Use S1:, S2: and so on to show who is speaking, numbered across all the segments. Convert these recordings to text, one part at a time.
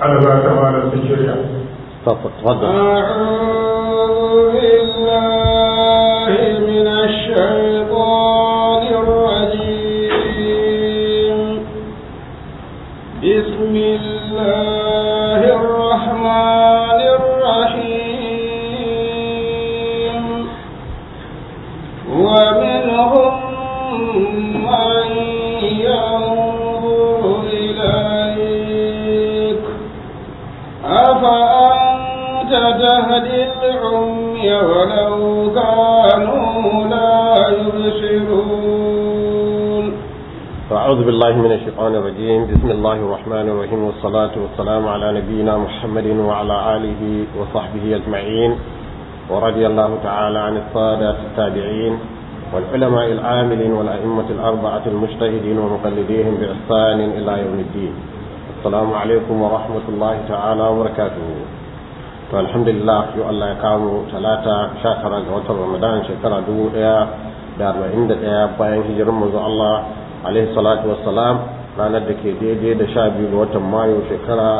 S1: على ما تعالى
S2: الشريعة
S3: أعوذ بالله من الشيطان العمي ولو كانوا لا يبصرون
S2: أعوذ بالله من الشيطان الرجيم. بسم الله الرحمن الرحيم. والصلاة والسلام على نبينا محمد وعلى آله وصحبه أجمعين. ورضي الله تعالى عن السادة التابعين والعلماء العاملين والأئمة الأربعة المجتهدين ومقلديهم بإحسان إلى يوم الدين. السلام عليكم ورحمة الله تعالى وبركاته. To alhamdulillah yau Allah ya kawo talata sha tara ga watan ramadan shekara dubu ɗaya da arba'in da ɗaya bayan hijirar manzo Allah alaihi salatu wassalam ranar da ke daidai da sha biyu ga watan mayu shekara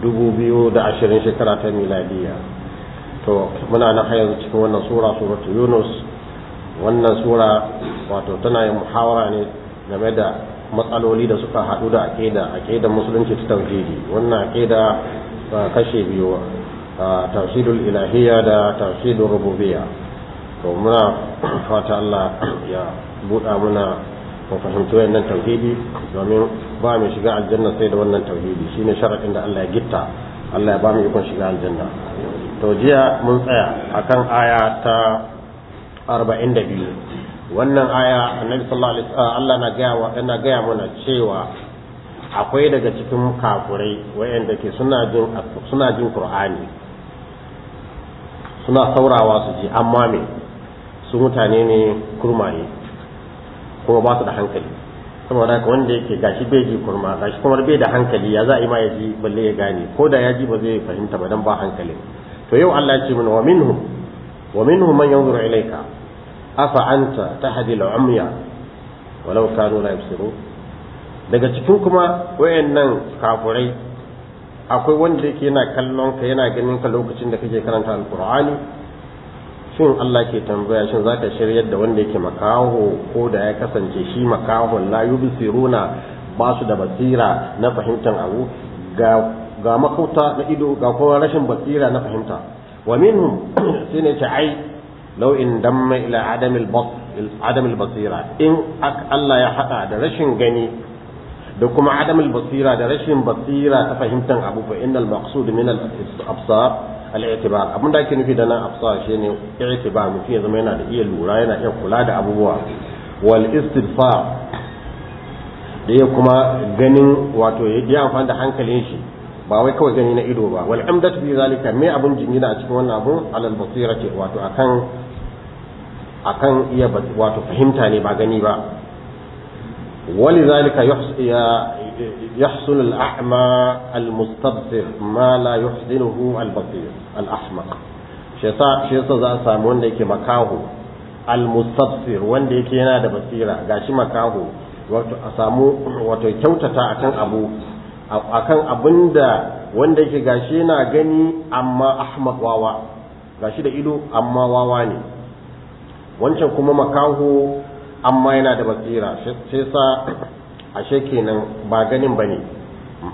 S2: dubu biyu da ashirin shekara ta miladiya. To muna nan har yanzu cikin wannan sura suratu yunus. Wannan sura wato tana yin muhawara ne game da matsaloli da suka haɗu da aƙida aƙidar musulunci ta tauhidi. Wannan aƙida kashe biyu tawhidul ilahiyya da tawhidul rububiyya to muna fata Allah ya buɗa muna mu fahimci wannan tauhidi domin ba mu shiga aljanna sai da wannan tauhidi shine sharadin da Allah ya gitta Allah ya ba mu ikon shiga aljanna to jiya mun tsaya akan aya ta 42 wannan aya annabi sallallahu alaihi Allah na gaya wa mana cewa akwai daga cikin kafurai wayanda ke suna jin suna jin Qur'ani suna saurawa su ji amma me? Su mutane ne kurmaye kuma ba su da hankali. Saboda haka wanda yake gashi bai ji kurma gashi kuma bai da hankali ya za a yi ma ya ji balle ya gane? Ko da ya ji ba zai fahimta ba dan ba hankali. To yau Allah ya ce mana wa minhum wa minhum man yanzuru ilayka? Afa anta tahdi al-umya walau kanu la yabsiru daga cikin kuma wayannan kafurai akwai wanda yake yana kallon ka yana ganin ka lokacin da kake karanta alqur'ani? Shin Allah ke tambaya shin zaka shiryar da wanda yake makaho ko da ya kasance shi makahon? La yubsiruna ba su da basira na fahimtar abu. Ga ga makauta na ido ga kuma rashin basira na fahimta. Wa minhum shine ce ai law in damma ila adam al adam al basira. In Allah ya hada da rashin gani da kuma adam al basira da rashin basira ta fahimtar abu fa innal maqsud min al absar al-i'tibar abin da ake nufi da nan afsa shine i'tibar mutum ya zama yana da iya lura yana iya kula da abubuwa. Wal istidfar da ya kuma ganin wato ya yi amfani da hankalin shi ba wai kawai gani na ido ba. Wal amdatu bi zalika me abun jingina a cikin wannan abun? Alal basira ce wato akan akan iya wato fahimta ne ba gani ba. ولذلك يحصل الأعمى المستبصر ما لا يحسنه البصير الأحمق shi yasa za a samu wanda yake makaho almustabsir wanda yake yana da basira gashi makaho wato a samu wato kyautata akan abu akan abinda wanda yake gashi yana gani amma ahmaq wawa gashi da ido amma wawa ne wancan kuma makaho amma yana da basira. Sai sa ashe kenan ba ganin ba ne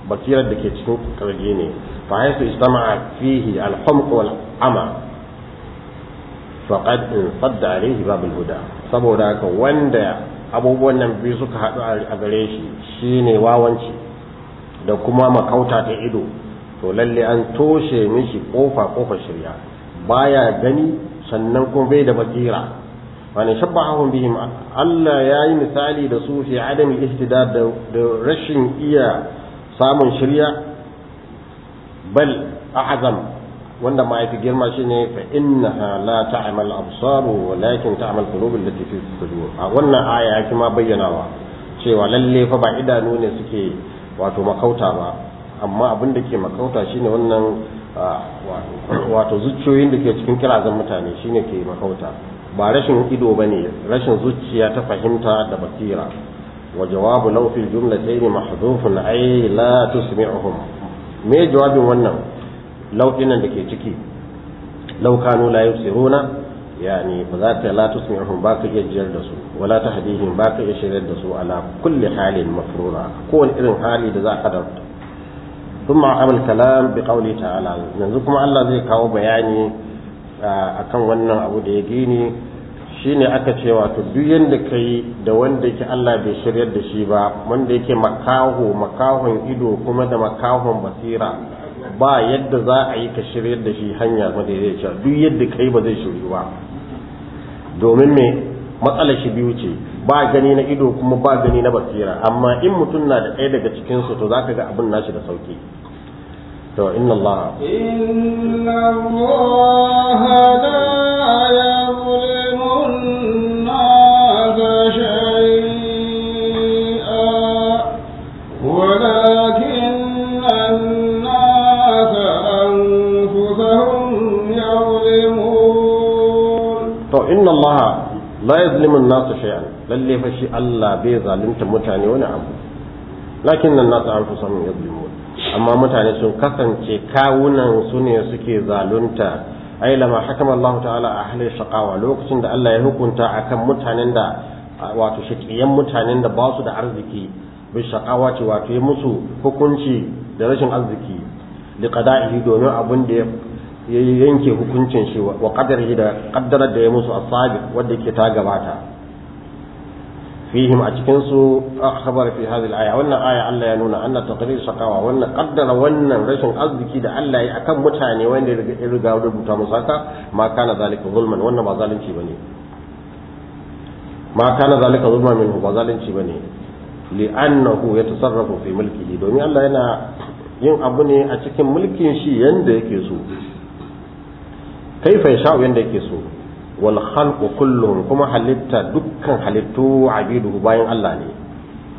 S2: basirar da ke cikin ƙirji ne. Fa haisu istama'a fihi al-humq wal ama faqad sadda alayhi babul huda. Saboda haka wanda abubuwan nan biyu suka haɗu a gare shi shine wawanci da kuma makauta ta ido. To lalle an toshe mishi ƙofa ƙofa shirya. Baya gani sannan kuma bai da basira. Wani shabbahahum bihim Allah ya yi misali da su fi adam ihtidad da rashin iya samun shirya bal a'zam wanda ma yafi girma shine fa innaha la ta'mal absaru walakin ta'mal qulub allati fi sudur a wannan aya yake ma bayyanawa cewa lalle fa ba idanu ne suke wato makauta ba amma abin da ke makauta shine wannan wato zuciyoyin da ke cikin kirazan mutane shine ke makauta ba rashin ido ba ne rashin zuciya ta fahimta da basira wa jawabu law fil jumlatayn mahdhufun ay la tusmi'uhum me jawabin wannan lauɗinan da ke ciki laukanu la yusiruna yani ba za ta la tusmi'uhum ba ka iya jiyar da su wala tahdihim ba ka iya shiryar da su ala kulli halin mafrura kowane irin hali da za ka da ثم عقب الكلام بقوله تعالى yanzu kuma Allah zai kawo bayani akan wannan abu da ya gini shine aka ce wato duk ka yi da wanda yake Allah bai shiryar da shi ba wanda yake makaho makahon ido kuma da makahon basira ba yadda za a yi ka shiryar da shi hanya madaidaiciya duk yadda yi ba zai shiryu ba. Domin me? Matsalar shi biyu ce. Ba gani na ido kuma ba gani na basira. Amma in mutum na da ɗaya daga cikin su to zaka ga abin nashi da sauƙi to inna Allah inna Allah la yazlimu an-nasu shay'an. Lalle fa shi Allah bai zalunta mutane wani abu. Lakin nan nasu anfusahum yazlimun amma mutane sun kasance kawunan su ne suke zalunta. Ai lama hakama Allah ta'ala a ahli shaqawa lokacin da Allah ya hukunta akan mutanen da wato shaqiyan mutanen da ba su da arziki bi ce wato ya musu hukunci da rashin arziki li qada'ihi domin abun da ya yanke hukuncin shi wa qadarihi da qaddarar da ya musu asabi wanda yake ta gabata. Fihim a cikin su akhbar fi hadhihi al-aya. Wannan aya Allah ya nuna anna taqdir shaqawa wannan qaddara wannan rashin arziki da Allah ya akan mutane wanda ya riga rubuta musu haka ma kana zalika zulman wannan ba zalunci ba ne. Ma kana zalika zulman minhu ba zalunci ba ne. Li'annahu yatasarrafu fi mulkihi domin Allah yana yin abu ne a cikin mulkin shi yanda yake so. Kaifa yasha yanda yake so. Wal khalqu kulluhum kuma halitta dukkan halittu abiduhu bayan Allah ne.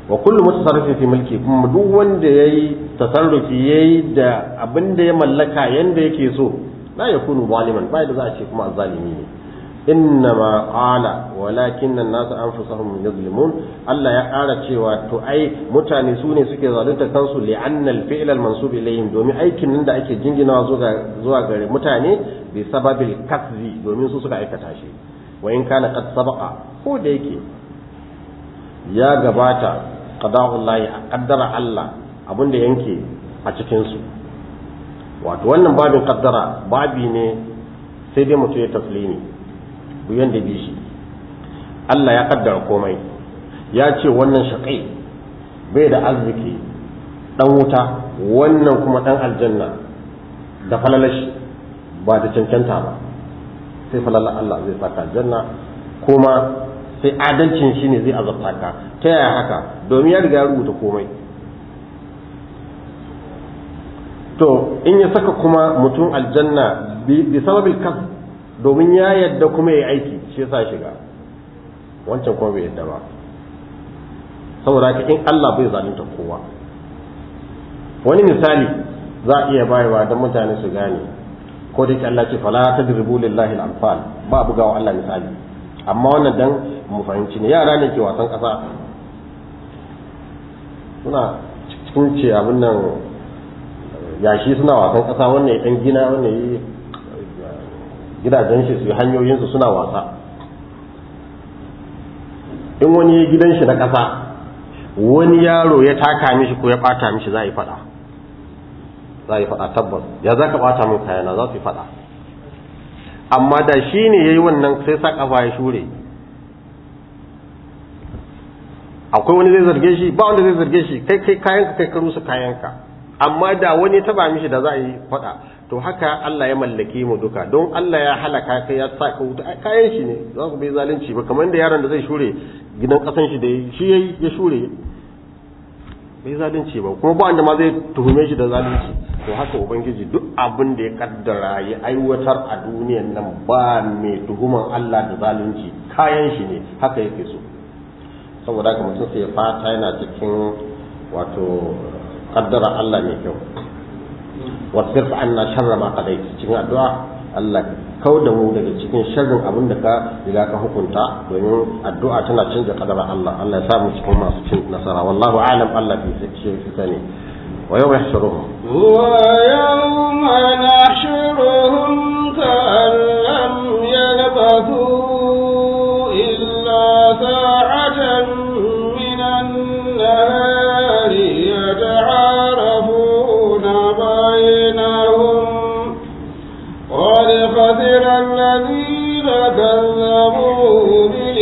S2: Wa kullu mutasarrifin fi mulki kuma duk wanda yayi tasarrufi yayi da abin da ya mallaka yanda yake so la yakunu zaliman bai da za a ce kuma zalimi ne. Innama qala walakin an-nas anfusahum yazlimun Allah ya ƙara cewa to ai mutane su ne suke zalunta kansu li'anna al-fi'l al-mansub ilayhim domin aikin nan da ake jinginawa zuwa gare mutane bi sababil kaszi domin su suka aikata shi wa in kana qad sabaqa ko da yake ya gabata qada'ullahi qaddara Allah abin da yanke a cikin su wato wannan babin qaddara babi ne sai dai mutum ya taslimi buyan da bi shi. Allah ya kaddara komai. Ya ce wannan shaƙai bai da arziki dan wuta wannan kuma dan aljanna da falalashi ba da cancanta ba. Sai falala Allah zai saka aljanna kuma sai adalcin shi ne zai azabta ka. Ta yaya haka? Domin ya riga rubuta komai. To in ya saka kuma mutum aljanna bi sababil kas domin ya yadda kuma ya aiki shi yasa shiga. Wancan kuma bai yadda ba. Saboda haka in Allah bai zalunta kowa. Wani misali za a iya bayarwa don mutane su gane. Ko da Allah ce fala tadribu lillahi al-anfal ba bugawa Allah misali. Amma wannan dan mu fahimci ne. Yara ne ke wasan kasa suna cikin ce abin nan yashi suna wasan kasa wannan ya dan gina wannan yi gidajen shi su hanyoyin su suna wasa. In wani ya gidan shi na kasa wani yaro ya taka mishi ko ya bata mishi za a yi fada za a yi faɗa tabbas. Ya za ka ɓata min kayana? Za su yi faɗa. Amma da shi ne ya yi wannan sai sa ƙafa ya shure. Akwai wani zai zarge shi ba wanda zai zarge shi. Kai kai kayanka kai ka rusa kayanka. Amma da wani taba mishi da za a yi faɗa. To haka Allah ya mallake mu duka. Don Allah ya halaka kai ya sa ka wuta. Kayan shi ne. Za ku bai zalunci ba. Kamar da yaron da zai shure gidan ƙasan shi da shi ya shure. Bai zalunci ba. Kuma ba wanda ma zai tuhume shi da zalunci. To haka ubangiji duk abin da ya kaddara ya aiwatar a duniyan nan ba mai tuhuman Allah da zalunci. Kayan shi ne. Haka yake so. Saboda haka mutum sai fata yana cikin wato kaddara Allah mai kyau. wasirf anna sharra ma qadait cikin addu'a Allah kau da mu daga cikin sharrin abin da ka riga ka hukunta domin addu'a tana canza kadara Allah Allah ya sa mu cikin masu cin nasara wallahu alam Allah bi shi sani wa yawma yahshuruhum
S3: wa yawma nahshuruhum ka'an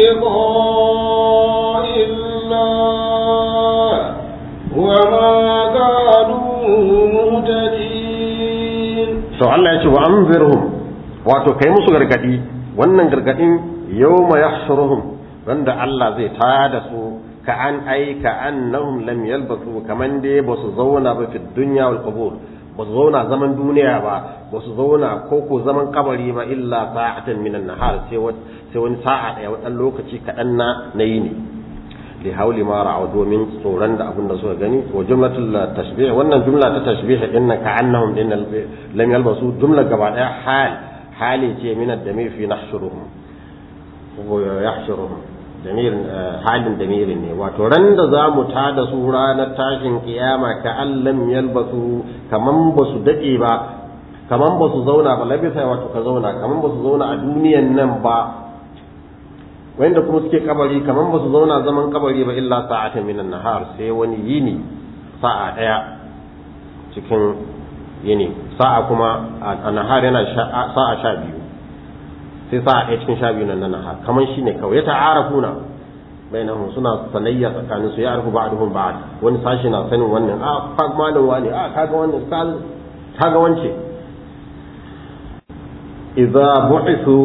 S3: بلقاء الله وما كانوا مهتدين
S2: to Allah ya ce wa anzirhum wato kai musu gargadi wannan gargadin yawma yahshuruhum wanda Allah zai tada su ka an ai ka annahum lam yalbasu kaman dai ba su zauna ba fi dunya wal qubur ba su zauna zaman duniya ba ba su zauna ko ko zaman kabari ba illa sa'atan minan nahar sai wani sa'a daya wani lokaci kadan na na yini li hauli ma ra'u domin tsoron da abin da suka gani wa jumlatul tashbih wannan jumla ta tashbih inna ka annahum din lam yalbasu jumla gaba daya hal hali ce min ad-damir fi nahshuruhum wa yahshuruhum damir halin damir ne. Wato ran da za mu tada su ranar tashin kiyama ka allam yalbasu kaman ba su daɗe ba kaman ba su zauna ba labisa wato ka zauna kaman ba su zauna a duniyan nan ba. Wanda kuma suke kabari kaman ba su zauna zaman kabari ba illa sa'atan minan nahar sai wani yini sa'a ɗaya cikin yini. Sa'a kuma a nahar yana sa'a sha biyu. Sai sa'a ɗaya cikin sha biyu nan na nahar kaman shine kawai. Ya ta'arafuna bainahum suna sanayya tsakanin su. Ya arfu ba'duhum ba'd. Wani sashi na sanin wannan a fa malam wani a kaga wannan kaga wance. Idza bu'ithu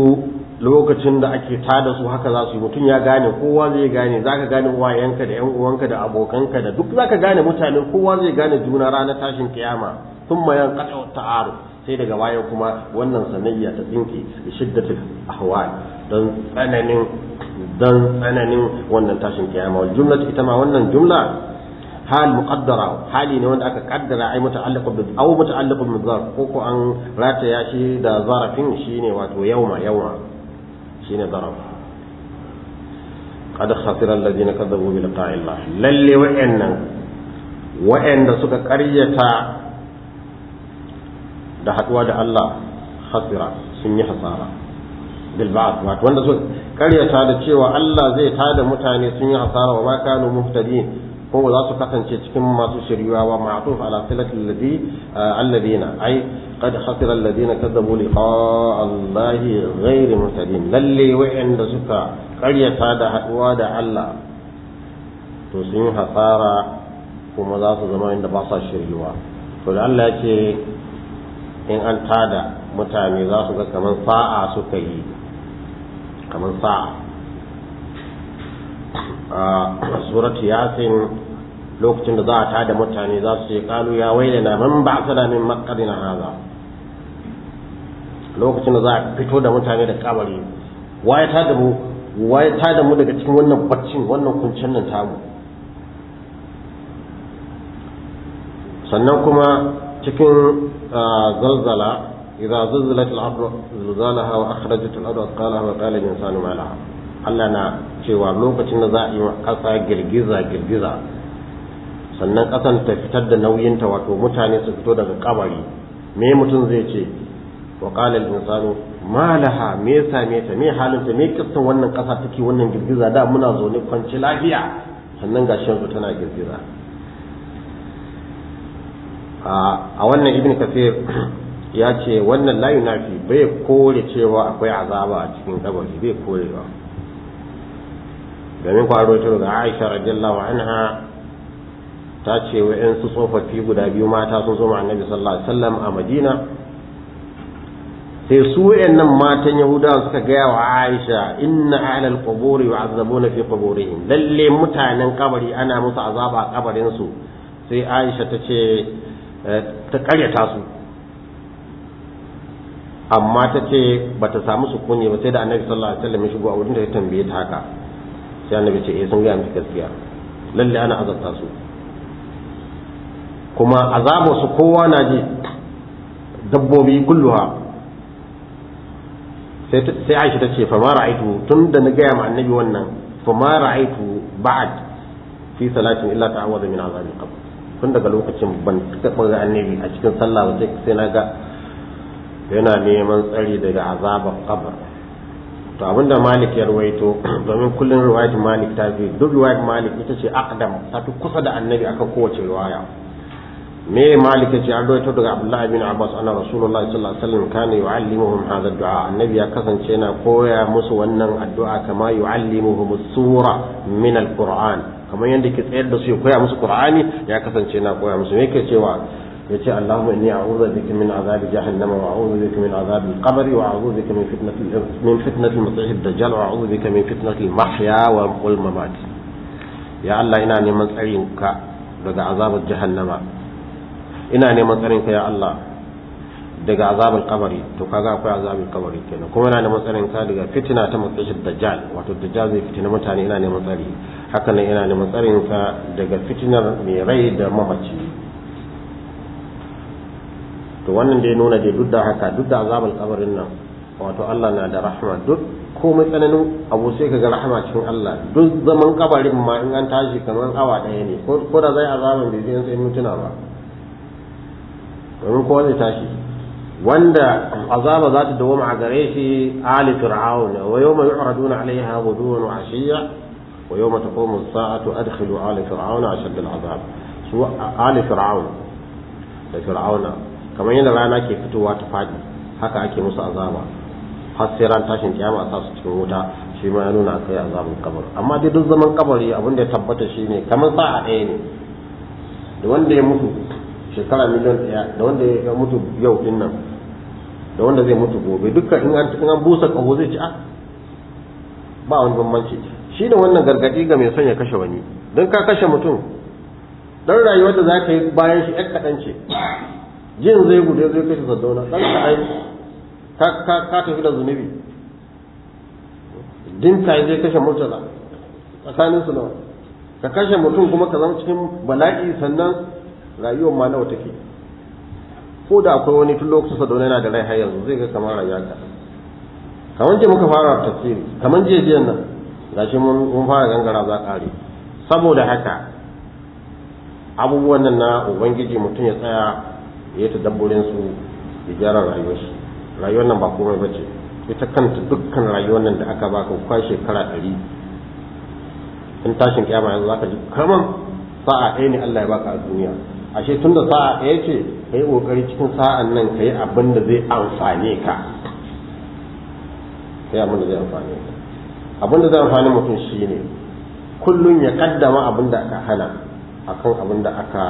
S2: lokacin da ake tada su haka za su yi. Mutum ya gane kowa zai gane. Zaka gane uwayenka da yan uwanka da abokanka da duk zaka gane mutane. Kowa zai gane juna ranar tashin kiyama. Thumma yanqatu ta'aruf. Sai daga baya kuma wannan sanayya ta tsinke da shiddatul ahwal don tsananin don tsananin wannan tashin kiyama. Wal jumla ita ma wannan jumla hal muqaddara hali ne wanda aka kaddara ai muta'alliq bi aw muta'alliq bi zarf ko ko an rataya shi da zarafin shine wato yauma yauma shine zaraf. Qad khasira alladhina kadzabu bi liqa'i lalle wa'annan wa'anda suka ƙaryata da haɗuwa da Allah khasira sun yi hasara. Bil ba'd wato wanda suka ƙaryata da cewa Allah zai tada mutane sun yi hasara wa ma kanu muhtadin ko za su kasance cikin masu shiryuwa wa ma'tuf ala silati alladhi alladhina ay qad khasira alladhina kadzabu liqa'a Allah muhtadin. Lalle wa'anda suka ƙaryata da haɗuwa da Allah to sun yi hasara kuma za su zama inda ba sa shiryuwa to da Allah ya ce in an tada mutane za su ga kamar sa'a suka yi. Kamar sa'a. A suratu yasin lokacin da za a tada mutane za su ce kalu ya waile na man ba su da min makarina haza lokacin da za a fito da mutane da kabari waye tada mu? Waye tada mu daga cikin wannan baccin wannan kuncin nan tamu? Sannan kuma cikin zalzala idza zalzalat al-ardu zilzalaha wa akhrajat al-ardu athqalaha wa qala al-insanu ma laha. Allah na cewa lokacin da za a yi kasa girgiza girgiza sannan kasan ta fitar da nauyinta wato mutane su fito daga kabari. Me mutum zai ce? Wa qala al-insanu ma laha me same ta? Me halin ta? Me kissan wannan kasa take wannan girgiza? Da muna zaune kwanci lafiya. Sannan gashin su tana girgiza. A wannan ibn kafir ya ce wannan la yunafi bai kore cewa akwai azaba a cikin kabari bai korewa domin kwaro ta daga Aisha radiyallahu anha ta ce wa yan su tsofaffi guda biyu mata sun zo annabi sallallahu alaihi wasallam a Madina. Sai su wayannan matan Yahudawa suka gaya wa Aisha inna ahlal quburi yu'azzabuna fi quburihim. Lalle mutanen kabari ana musu azaba a kabarin su sai Aisha ta ce ta karyata su. Amma ta ce ba ta samu sukuni ba sai da annabi sallallahu alaihi wasallam ya shigo a wurin da ya tambaye ta haka. Sai annabi ce eh sun gaya miki gaskiya. Lalle ana azabta su. Kuma azabar su kowa na ji dabbobi kulluha. Sai Aisha ta ce fa ma ra'aitu tun da na gaya ma annabi wannan fa ma ra'aitu ba'd fi salatin illa ta'awwadha min azabil qabr. Tun daga lokacin ban taɓa ga annabi a cikin sallah ba sai na ga yana neman tsari daga azabar kabar to abin da malik ya ruwaito domin kullum riwayat malik ta fi duk riwayat malik ita ce aqdam ta fi kusa da annabi akan kowace riwaya. Me malik ya ce? An ruwaito daga abdullahi bin abbas anna rasulullahi sallallahu alaihi wasallam kana yu'allimuhum hadha ad-du'a. Annabi ya kasance yana koya musu wannan addu'a kama yu'allimuhum as-sura min al-qur'an. Kamar yadda ke tsayar da su ya koya musu qur'ani ya kasance yana koya musu. Me yake cewa? Yace Allahumma inni a'udhu bika min azabi jahannama wa a'udhu bika min azabi al-qabr wa a'udhu bika min fitnati min fitnati al-masih ad-dajjal wa a'udhu bika min fitnati al-mahya wal mamat. Ya Allah ina neman tsarin ka daga azabar jahannama. Ina neman tsarin ka ya Allah daga azabar kabari to kaga akwai azabar kabari kenan. Kuma ina neman tsarin ka daga fitina ta masih ad-dajjal. Wato dajjal zai fitina mutane ina neman tsari. Haka nan ina neman tsarin ka daga fitinar mai rai da mamaci. To wannan dai nuna dai duk da haka duk da azabar kabarin nan wato Allah na da rahma duk komai tsananin abu sai kaga rahama cikin Allah. Duk zaman kabarin ma in an tashi kamar awa ɗaya ne ko da zai azaban bai zai sai mutuna ba. Domin kowa zai tashi. Wanda azaba za ta dawo a gare shi ali fir'auna wa yawma yu'raduna 'alayha ghuduwan wa yawma taqumu as-sa'atu adkhilu ali fir'auna ashadda al-'adab su ali fir'auna da fir'auna kamar yadda rana ke fitowa ta faɗi haka ake musu azaba har sai ran tashin kiyama sa su cikin wuta shi ma ya nuna akai azabin kabar amma dai duk zaman kabari abin da ya tabbata shine kamar sa'a ɗaya ne da da wanda zai mutu gobe dukkan in an in an busa kaho zai ci a ba wani bambanci shi da wannan gargaɗi ga mai son ya kashe wani. Don ka kashe mutum dan rayuwar da za ka yi bayan shi ɗan kaɗan ce. Jin zai gude zai kashe saddauna ɗan kaɗan ka tafi da zunubi. Dinka zai kashe murtala tsakanin su nawa? Ka kashe mutum kuma ka zama cikin bala'i sannan rayuwar ma nawa take. Ko da akwai wani tun lokacin saddauna yana da rai har yanzu zai ga kamar rayuwa ka kamar je muka fara tafsiri kamar je jiyan nan. Gashi mun fara gangara za ƙare. Saboda haka abubuwan nan na ubangiji mutum ya tsaya ya ta dabburin su ya gyara shi. Rayuwar nan ba komai ba ce. Ita kanta dukkan rayuwar nan da aka baka kwa shekara ɗari. In tashin kiyama yanzu zaka ji kaman sa'a ɗaya ne Allah ya baka a duniya. Ashe tun da sa'a ɗaya ce ka yi ƙoƙari cikin sa'an nan ka yi abin da zai amfane ka. Ka yi abin da zai amfane ka. Abin da zai amfani mutum shi ne kullum ya kaddama abin da aka hana akan abin da aka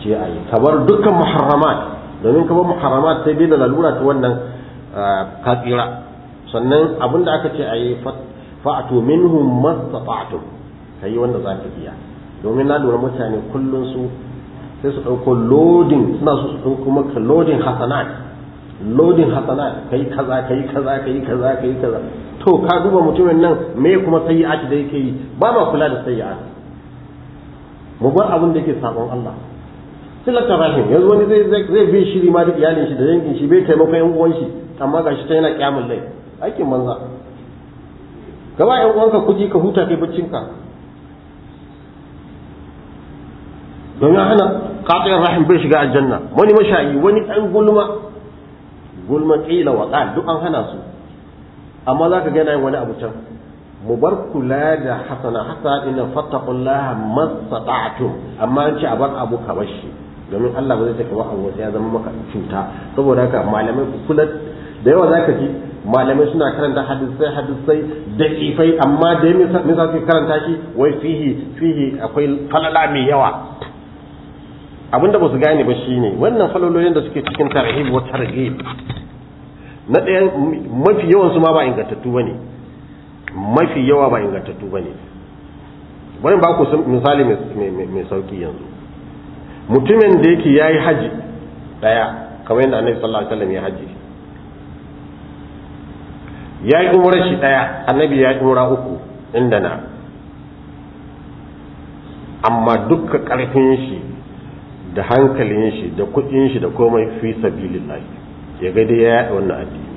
S2: ce a yi. Kabar dukkan muharramat. Domin kabar muharramat sai dai da lalura ta wannan ka tsira. Sannan abin da aka ce a yi fa'atu minhum mastata'tum. Kai wanda za ka iya. Domin na lura mutane kullum su sai su ɗauko loading suna so su ɗauko maka loading hasanat. Loading hasanat. Kai kaza kai kaza kai kaza kai kaza. To ka duba mutumin nan me kuma sayyi'ati da yake yi? Ba ma kula da sayyi'ati mu bar abin da yake sabon Allah. Silata rahim yanzu wani zai zai bi shiri ma da iyalin shi da yankin shi bai taimako yan uwan shi amma gashi ta yana kiyamul lai. Aikin banza. Ka ba yan uwanka kuji ka huta kai baccin ka. Domin hana qati'ir rahim bai shiga aljanna. Wani mashayi wani dan gulma. Gulma qila wa qal duk an hana su. Amma zaka ga yana wani abu can. Mu bar kula da hasana hasa inna fattaqullaha mastata'tum amma an ce a bar abu ka bashi domin Allah ba zai saka wa abu sai ya zama maka cuta. Saboda haka malamai ku kula. Da yawa zaka ji malamai suna karanta hadisai hadisai da ifai amma da me me za su karanta shi? Wai fihi fihi akwai falala mai yawa. Abinda ba su gane ba shine wannan falalolin da suke cikin tarhib wa targhib. Na ɗaya mafi yawan su ma ba ingantattu ba ne mafi yawa ba ingantattu ba ne bari ba ku misali mai sauƙi yanzu. Mutumin da yake yayi haji ɗaya kamar yadda annabi sallallahu alaihi wasallam ya haji. Ya yi umrar shi ɗaya annabi ya yi umra uku inda na. Amma dukka ƙarfin shi da hankalin shi da kuɗin shi da komai fi sabilillah ya ga dai ya yaɗa wannan addini.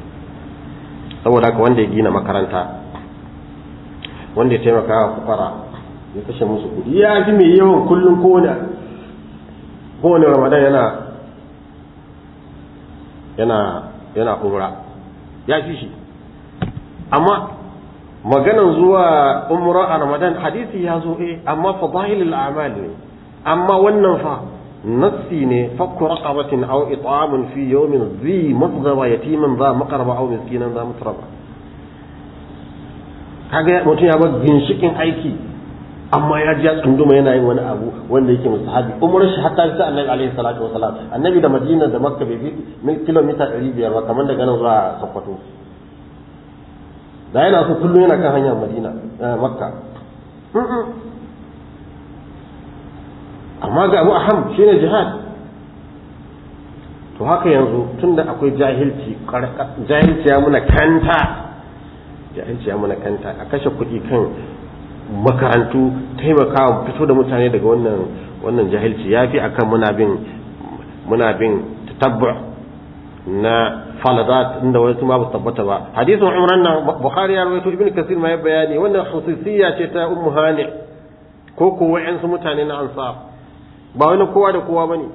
S2: Saboda haka wanda ya gina makaranta wanda ya taimaka wa fukara ya kashe musu kuɗi. Ya fi mai yawan kullum kowane kowane ramadan yana yana yana umra. Ya fi shi. Amma maganan zuwa umra a ramadan hadisi ya zo eh amma fadailul a'mal ne. Amma wannan fa nassi ne fakku raqabatin aw it'amun fi yawmin dhi masghaba yatiman za maqraba aw miskinan za mutraba kaga mutum ya bar ginshikin aiki amma ya ji tsunduma yana yin wani abu wanda yake musahabi umar shi hatta sai annabi alaihi salatu wasalam annabi da madina da makka bai fi kilomita 500 ba kamar daga nan zuwa sokoto da yana so kullum yana kan hanyar madina makka amma ga abu aham shine jihad. To haka yanzu tunda akwai jahilci jahilci ya muna kanta. Jahilci ya muna kanta. A kashe kuɗi kan makarantu taimakawa fito da mutane daga wannan wannan jahilci ya fi akan muna bin muna bin tatabbu na faladat inda wasu ma ba tabbata ba. Hadisin umran nan bukhari ya rawaito ibn kasir ma ya bayani wannan khususiyya ce ta ummu hani ko ko wa'ansu mutane na ansar. Ba wani kowa da kowa ba ne.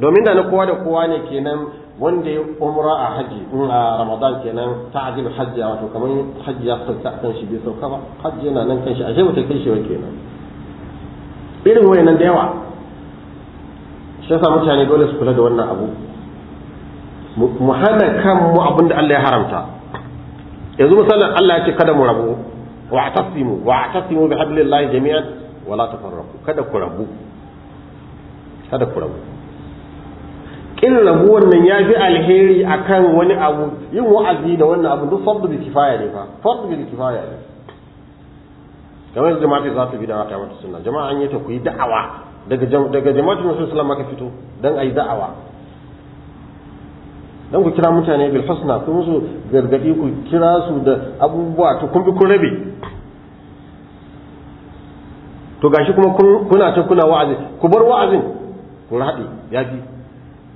S2: Domin da na kowa da kowa ne kenan wanda ya umra a haji a ramadan kenan ta'zim hajji wato kamar hajji ya sauka kan shi bai sauka ba hajji yana nan kan shi ashe bata kai shi ba kenan. Irin wayannan da yawa shi yasa mutane dole su kula da wannan abu. Mu hana kanmu abin da Allah ya haramta. Yanzu misalin Allah ya ce kada mu rabu. Wa atasimu wa atasimu bi hablillahi jami'an. Wa la tafarraqu kada ku rabu. Kada ku rabu. Kin rabu wannan ya fi alheri akan wani abu. Yin wa'azi da wannan abu duk fardu bi kifaya ne fa. Fardu bi kifaya ne. Kamar jama'a za ta bi da haka mata sunna. Jama'a an yi ta ku yi da'awa. Daga daga jama'atul musulmi sallallahu alaihi fito dan ayi da'awa. Dan ku kira mutane bil husna ku musu gargaɗi ku kira su da abubuwa to kun bi kun rabe. To gashi kuma kuna ta kuna wa'azi ku bar wa'azin ku haɗe ya fi.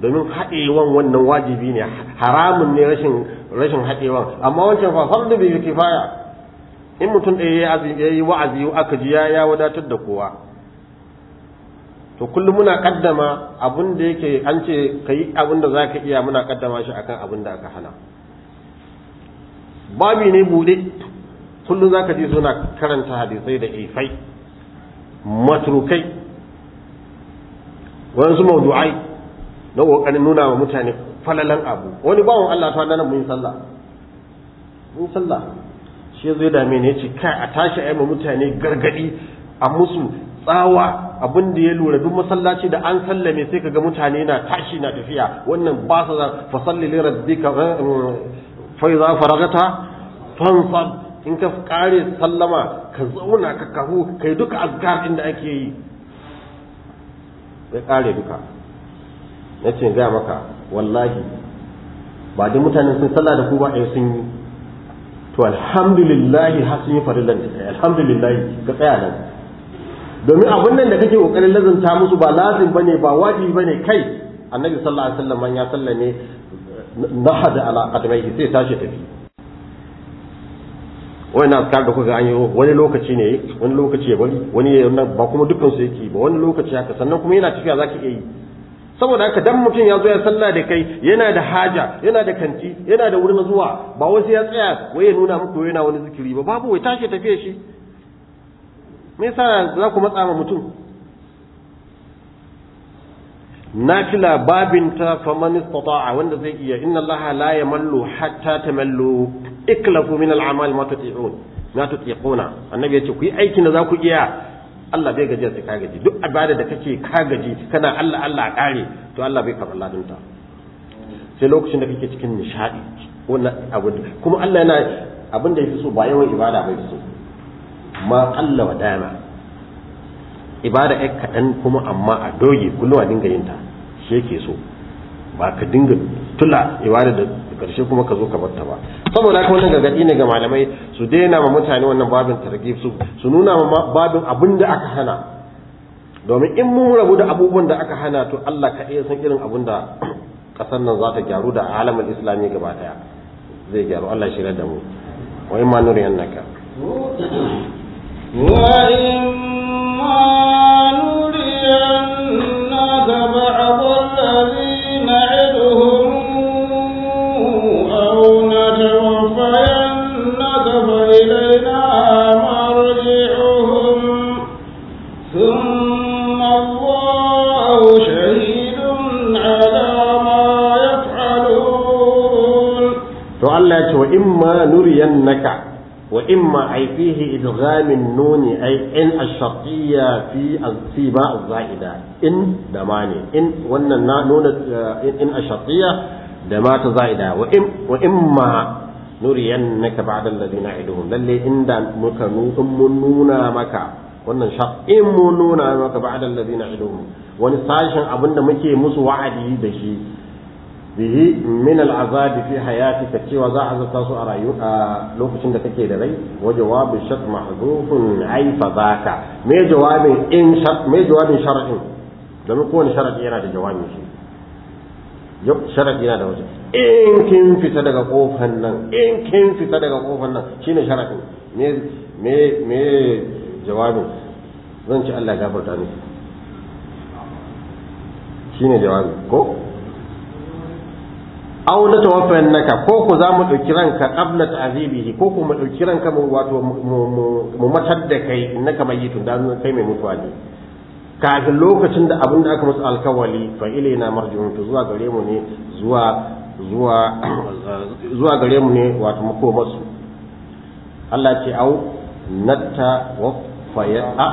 S2: Domin haɗewan wannan wajibi ne haramun ne rashin rashin haɗewan. Amma wancan fa fardu bi kifaya. In mutum ɗaya ya yi wa'azi aka ji ya wadatar da kowa. To kullum muna kaddama abin da yake an ce ka yi abin da za ka iya muna kaddama shi akan abin da aka hana. Babi ne buɗe kullum za ka ji suna karanta hadisai da ifai. Matrukai wasu maudu'ai na ƙoƙarin nuna wa mutane falalan abu. Wani bawan Allah ta nan mun sallah. Mun sallah. Shi zai dame ne ya ce kai a tashi ayi mutane gargaɗi a musu tsawa abin da ya lura duk masallaci da an sallame sai kaga mutane na tashi na tafiya. Wannan ba sa fa salli li rabbika fa idza faragata fansab in ka kare sallama ka zauna ka kahu kai duka azkar din da ake yi. Ya kare duka. Nace ga maka wallahi ba da mutane sun sallah da ku ba ai sun yi. To alhamdulillah har sun yi farillan da alhamdulillah ka tsaya nan. Domin abin nan da kake ƙoƙarin lazanta musu ba lazim ba ne ba wajibi ba ne. Kai annabi sallallahu alaihi wasallam ya sallame nahada ala qadamaihi sai tashi tafi. Wani na da kuka an yi wani lokaci ne wani lokaci ya bari wani ya ba kuma dukkan su yake ba wani lokaci haka sannan kuma yana tafiya zaka iya yi. Saboda haka dan mutum ya zo ya sallah da kai yana da haja yana da kanti yana da wurin zuwa ba wasu ya tsaya wai ya nuna muku yana wani zikiri ba babu wai tashi tafiya shi. Me yasa za ku matsa ma mutum? Nafila babin ta faman istata'a wanda zai iya inna allaha la yamallu hatta tamallu. Iklafu min al'amal ma tuti'un ma tutiquna annabi ya ce ku yi aikin da za ku iya Allah bai gajiya sai ka gaji duk ibada da kake ka gaji kana Allah Allah kare to Allah bai karɓar ladunta sai lokacin da kake cikin nishadi wannan abu kuma Allah yana abin da yake so ba yawan ibada bai so ma Allah wa dama ibada ai kaɗan kuma amma a doge kullum a dinga yin ta shi yake so ba ka dinga tula ibada da ƙarshe kuma ka zo ka batta ba. Saboda haka wannan gargaɗi ne ga malamai su daina ma mutane wannan babin targhib su su nuna ma babin abin da aka hana. Domin in mun rabu da abubuwan da aka hana to Allah ka iya san irin abin da ƙasar nan za ta gyaru da alamin islami gaba ɗaya zai gyaru. Allah shi da mu. Wa in ma nuri annaka fi fi ba az-za'ida in da ma ne. In wannan na nuna in ash-shartiyya da ma ta za'ida. Wa im wa imma nuriyannaka ba'da alladhi na'iduhum. Lalle inda muka mun nuna maka wannan shaq in mun nuna maka ba'da alladhi na'iduhum. Wani sashen abin da muke musu wa'adi da shi bihi min al'azabi fi hayatika cewa za a zata su a rayu a lokacin da kake da rai. Wa jawabin shart mahdhufun ay fa zaka. Me jawabin in shart me jawabin shar'in? Domin kowane sharadi yana da jawabin shi. Sharadi yana da wajen in kin fita daga kofan nan in kin fita daga kofan nan shine sharadin. Me me me jawabin? Zan ci Allah gafarta miki. Shine jawabi ko? Aw na tawaffayan naka ko ku za mu ɗauki ranka qabla ta'zibihi ko ku mu ɗauki ranka mu wato mu matar da kai innaka mayyitun da kai mai mutuwa ne. Kafin lokacin da abin da aka musu alkawali fa ilaina marji'un to zuwa gare mu ne zuwa zuwa zuwa gare mu ne wato makomarsu Allah ce au natta waffaya a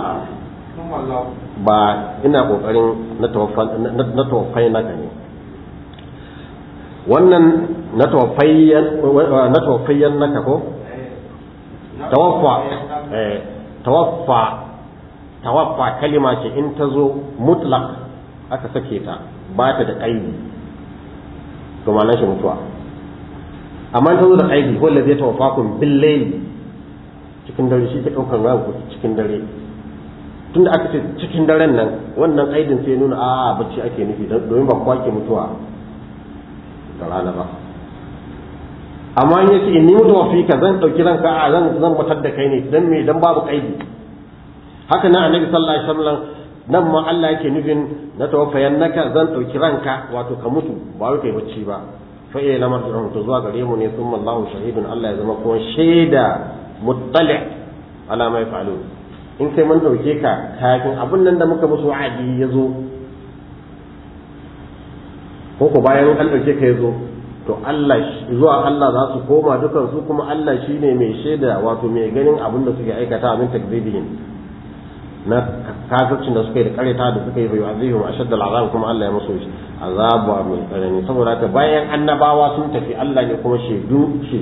S2: ba ina ƙoƙarin na tawaffai naka ne. Wannan na tawafayyan naka ko? Tawaffa eh tawaffa tawaffa kalima ce in ta zo mutlaq aka sake ta ba ta da ƙaidi. To ma'anar shi mutuwa. Amma ta zo da ƙaidi ko zai tawaffakum bil layl cikin dare shi ke ɗaukar ranku cikin dare. Tunda aka ce cikin daren nan wannan ƙaidin sai nuna a bacci ake nufi domin ba kowa ke mutuwa. Da rana ba. Amma in ya ce inni mutawaffi ka zan ɗauki ranka a zan zan da kai ne dan me dan babu kaidi. Haka nan annabi sallallahu alaihi wasallam nan ma Allah yake nufin na tawaffayan naka zan ɗauki ranka wato ka mutu ba wai kai bacci ba. Fa eh lamar da zuwa gare mu ne thumma Allahu shahidun Allah ya zama kuma shaida muttali ala ma in kai mun ɗauke ka kafin abun nan da muka musu wa'adi ya zo ko ko bayan an ɗauke ka ya zo to Allah zuwa Allah za su koma dukan su kuma Allah shine mai shaida wato mai ganin abin da suke aikata min takzibihim na kafircin da suka yi da kareta da suka yi bai azihum ashadda al'azab kuma Allah ya musu azaba mai tsanani. Saboda haka bayan annabawa sun tafi Allah ne kuma shaidu shi.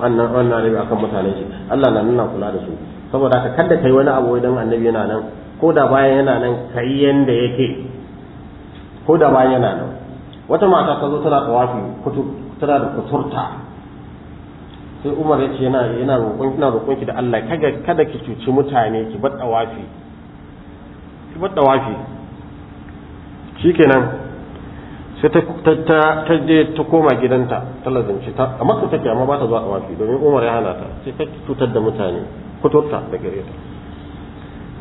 S2: Wannan wannan annabi akan mutanen shi Allah na nuna kula da su. Saboda haka kada kai wani abu idan annabi yana nan ko da bayan yana nan kai yanda yake. Ko da bayan yana nan. Wata mata ta zo tana tawafi tana da kuturta. Sai Umar ya ce yana yana roƙon kina roƙon ki da Allah kada kada ki cuci mutane ki bar tawafi. Ki bar tawafi. Shikenan sai ta ta ta je ta koma gidanta ta lazanci ta. Amma ta take amma ba ta zuwa tawafi domin Umar ya hana ta. Sai ta cutar da mutane kuturta da gare ta.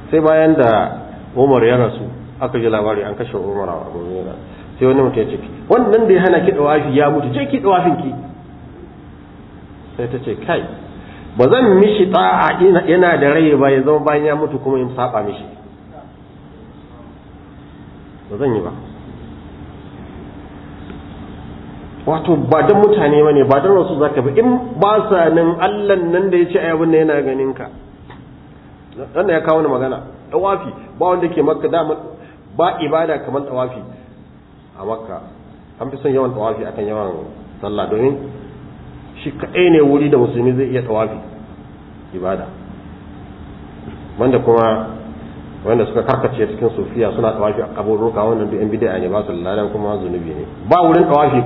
S2: Sai bayan da Umar ya rasu aka ji labari an kashe Umar a Abu sai wani mutum ya ce wannan da ya hana ki dawafi ya mutu je ki dawafin ki. Sai ta ce kai ba zan mishi ta'a yana da rai ba ya zama bayan ya mutu kuma in saba mishi. Ba zan yi ba. Wato ba don mutane ba ne ba don wasu zaka ba in ba sa nan allan nan da ya ce ayyabin yana ganin ka. Wannan ya kawo ni magana. Tawafi ba wanda ke makka dama ba ibada kamar tawafi a makka. An fi son yawan tawafi akan yawan sallah domin shi kaɗai ne wuri da musulmi zai iya tawafi ibada. Wanda kuma wanda suka karkace cikin sufiya suna tawafi a kaburuka wannan duk yan bid'a ne ba su ladan kuma zunubi ne. Ba wurin tawafi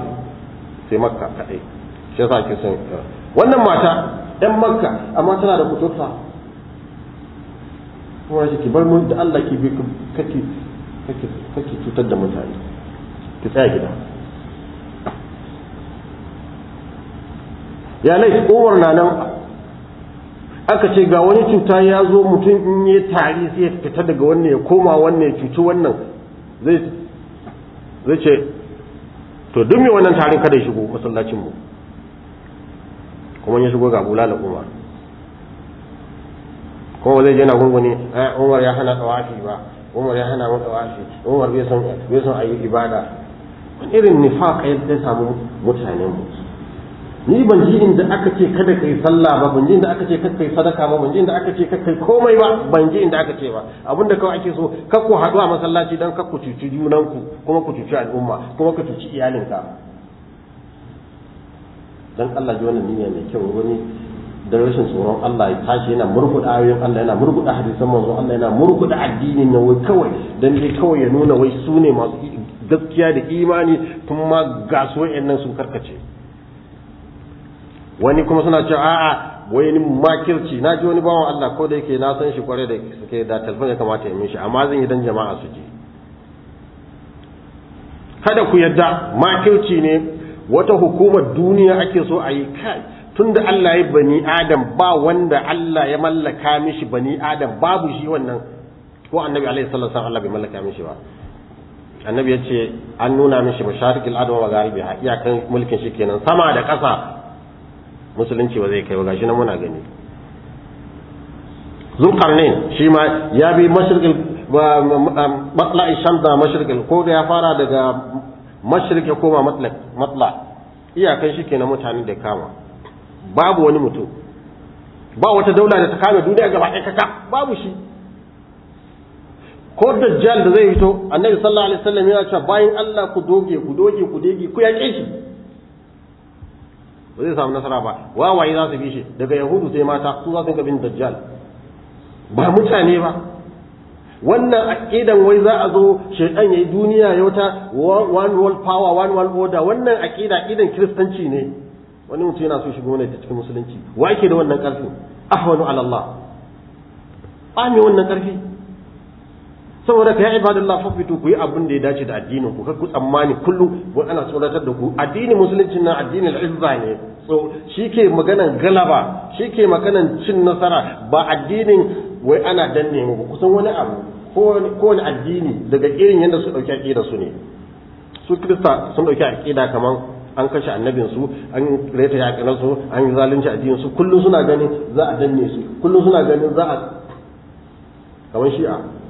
S2: sai makka kaɗai. Shi yasa ake son wannan mata ɗan makka amma tana da kuturta. Kuma shi ki bar mun da Allah ki bi kake kake cutar da mutane. Ki tsaya gida ya laifi kowar na nan aka ce ga wani cuta ya zo mutum in yi tari sai ya fita daga wannan ya koma wannan ya cuci wannan zai ce to duk mai wannan tarin kada ya shigo masallacin mu kuma ya shigo ga bulala umar kuma zai je na gungune umar ya hana tawafi ba umar ya hana mu tawafi umar bai son ayi ibada irin nifaq ya samu mutanen mu. Ni ban ji inda aka ce kada kai sallah ba ban ji inda aka ce kada kai sadaka ba ban ji inda aka ce kada kai komai ba ban ji inda aka ce ba. Abinda kawai ake so kar ku haɗu a masallaci dan kar ku cuci junanku kuma ku cuci al'umma kuma ku cuci iyalinka. Dan Allah ji wannan niyya mai kyau wani da rashin tsoron Allah ya tashi yana murkuɗa ayoyin Allah yana murkuɗa hadisan manzo Allah yana murkuɗa addinin nan wai kawai dan dai kawai ya nuna wai su ne masu gaskiya da imani kuma ma ga su wayannan sun karkace. Wani kuma suna cewa a'a wai ni makirci na ji wani bawan Allah ko da yake na san shi kware da suke da telefon ya kamata ya mishi amma zan yi dan jama'a su ji. Kada ku yadda makirci ne wata hukumar duniya ake so a yi kai tunda Allah ya bani Adam ba wanda Allah ya mallaka mishi bani Adam babu shi wannan ko annabi alaihi salatu wasallam Allah bai mallaka mishi ba. Annabi ya ce an nuna mishi masharikil adam wa garibi iyakan mulkin shi kenan sama da ƙasa. Musulunci ba zai kai ba gashi na muna gani. Zulkarnain shi ma ya bi mashirkil matla'i shamsa mashirkil ko da ya fara daga mashirk ya koma matla iyakan shi kenan mutane da kama. Babu wani mutum. Ba wata daula da ta kame duniya gaba ɗaya kaka babu shi. Ko dajjal da zai fito annabi sallallahu alaihi wasallam yana cewa bayan Allah ku doge ku doge ku dege ku yaƙe shi. Ba zai samu nasara ba. Wawaye za su bi shi. Daga yahudu sai mata su za su ga bin dajjal. Ba mutane ba. Wannan aqidan wai za a zo shaytan yayi duniya ya wata one world power one world order. Wannan aqida aqidan kristanci ne. Wani mutum yana so shigo ne ta cikin musulunci. Wa yake da wannan ƙarfi ahwanu ala Allah ba wannan ƙarfi saboda ka ya ibadallah fafitu ku yi abin da ya dace da addinin ku kar ku tsammani kullum wani ana tsoratar da ku. Addinin musulunci na addinin izza ne. So shi ke maganan galaba shi ke maganan cin nasara ba addinin wai ana danne mu ba. Kusan wani abu ko wani addini daga irin yadda su ɗauki aƙida su ne. Su kirista sun ɗauki aƙida kamar an kashe annabin su an reta yaƙinar su an yi zalunci addinin su. Kullum suna ganin za a danne su. Kullum suna ganin za a kamar shi'a.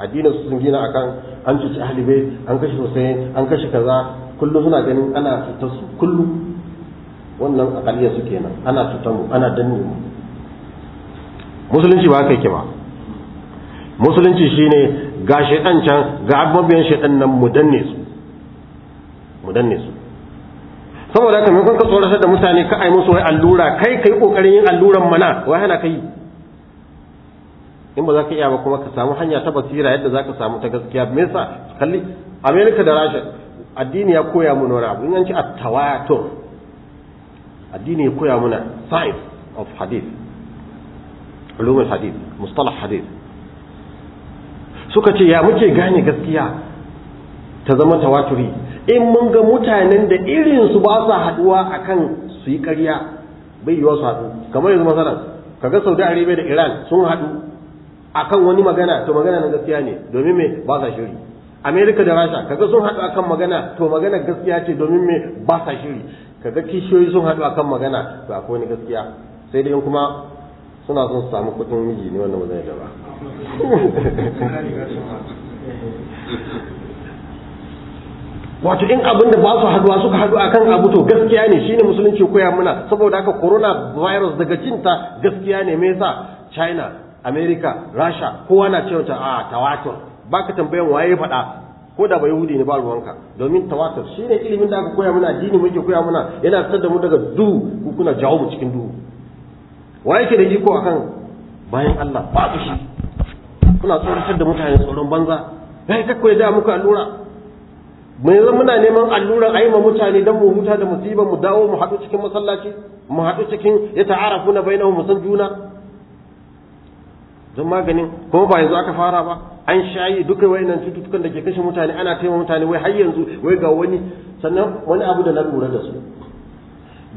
S2: Addinin su sun gina akan an cuci ahli bai an kashe sosai an kashe kaza. Kullum suna ganin ana cutar su kullum. Wannan akaliyar su kenan ana cutar mu ana danne mu. Musulunci ba haka yake ba. Musulunci shine ga shaidan can ga abubuwan shaidan nan mu danne su. Mu danne su. Saboda haka maimakon ka tsoratar da mutane ka ai musu wai allura kai kai ƙoƙarin yin alluran mana wai hana kai in ba za ka iya ba kuma ka samu hanya ta basira yadda za ka samu ta gaskiya. Me yasa? Kalli america da rasha. Addini ya koya mu wani abu. In an ci at-tawatur addini ya koya muna science of hadith ulumul hadith mustalah hadith. Suka ce ya muke gane gaskiya ta zama tawaturi? In mun ga mutanen da irin su ba sa haɗuwa akan su yi ƙarya bai yiwa su haɗu. Kamar yanzu masalan kaga Saudi Arabia da Iran sun haɗu. Akan wani magana to magana na gaskiya ne domin me? Ba sa shiri. Amerika da Rasha kaga sun haɗu akan magana to magana gaskiya ce domin me? Ba sa shiri. Kaga kishiyoyi sun haɗu akan magana to akwai wani gaskiya. Sai dai kuma suna son su samu kuɗin miji ne wannan zai ba. Wato in abin da ba su haɗuwa suka hadu akan abu to gaskiya ne shine musulunci koya muna. Saboda haka corona virus daga cinta gaskiya ne me yasa? China. America Russia kowa na cewa a tawatur. Baka tambayan waye faɗa ko da ba yahudi ne ba ruwanka. Domin tawatur shine ilimin da aka koya muna addini muke koya muna yana fitar da mu daga duhu ku kuna jawo mu cikin duhu. Waye yake da iko akan bayan Allah? Ba shi. Kuna tsoratar da mutane tsoron banza. Kai kakko ya da muku allura. Mu yanzu muna neman alluran a yi ma mutane don mu huta da musibar mu dawo mu haɗu cikin masallaci mu haɗu cikin ya ta'arafu na bainahu mu san juna. Don maganin kuma ba yanzu aka fara ba an shayi duka wayannan cututtukan da ke kashe mutane ana taimaka mutane wai har yanzu wai ga wani sannan wani abu da na lura da su.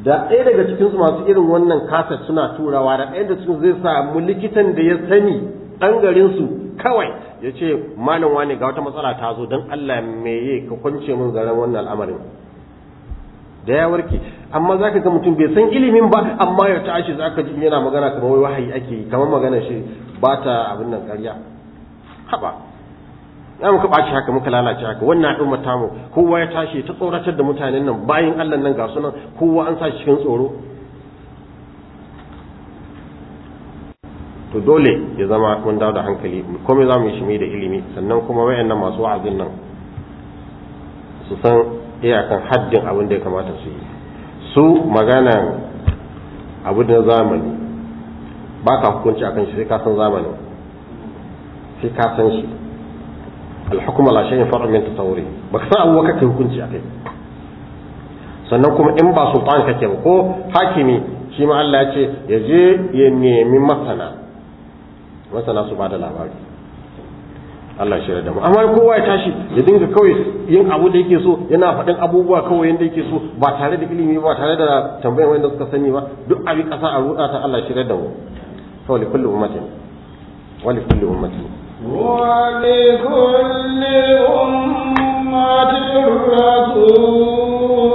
S2: Da ɗaya daga cikinsu masu irin wannan kaset suna turawa da ɗaya da cikin zai samu likitan da ya sani ɗan garinsu kawai ya ce malam wane ga wata matsala ta zo don Allah me ye ka kwance min zaren wannan al'amarin. Da ya warke amma za ka ga mutum bai san ilimin ba amma ya tashi za ka ji yana magana kamar wai wahayi ake yi kamar magana shi ba ta abin nan ƙarya. Haɓa ya muka ɓaci haka muka lalace haka. Wannan al'umma tamu kowa ya tashi ta tsoratar da mutanen nan bayan Allah nan ga sunan kowa an sa shi cikin tsoro. To dole ya zama mun dawo da hankali komai za mu yi shi mai da ilimi sannan kuma wayannan masu wa'azin nan su san iyakan haddin abin da ya kamata su yi. Su magana abu da zamani ba ka hukunci akan shi sai ka san zamanin sai ka san shi. Alhukum ala shay'in far'un min tasawwuri baka san abuwa kake hukunci akai sannan kuma in ba sultan kake ba ko hakimi shi ma Allah ya ce ya je ya nemi masana masana su ba da labari. Allah shi da mu. Amma kowa ya tashi ya dinga kawai yin abu da yake so yana faɗin abubuwa kawai yanda yake so ba tare da ilimi ba tare da tambayar wanda suka sani ba. Duk abin ƙasa a ruɗa ta Allah shi da mu. To li kulli ummatin. Wa li kulli ummatin. Wa li kulli ummatin rasul.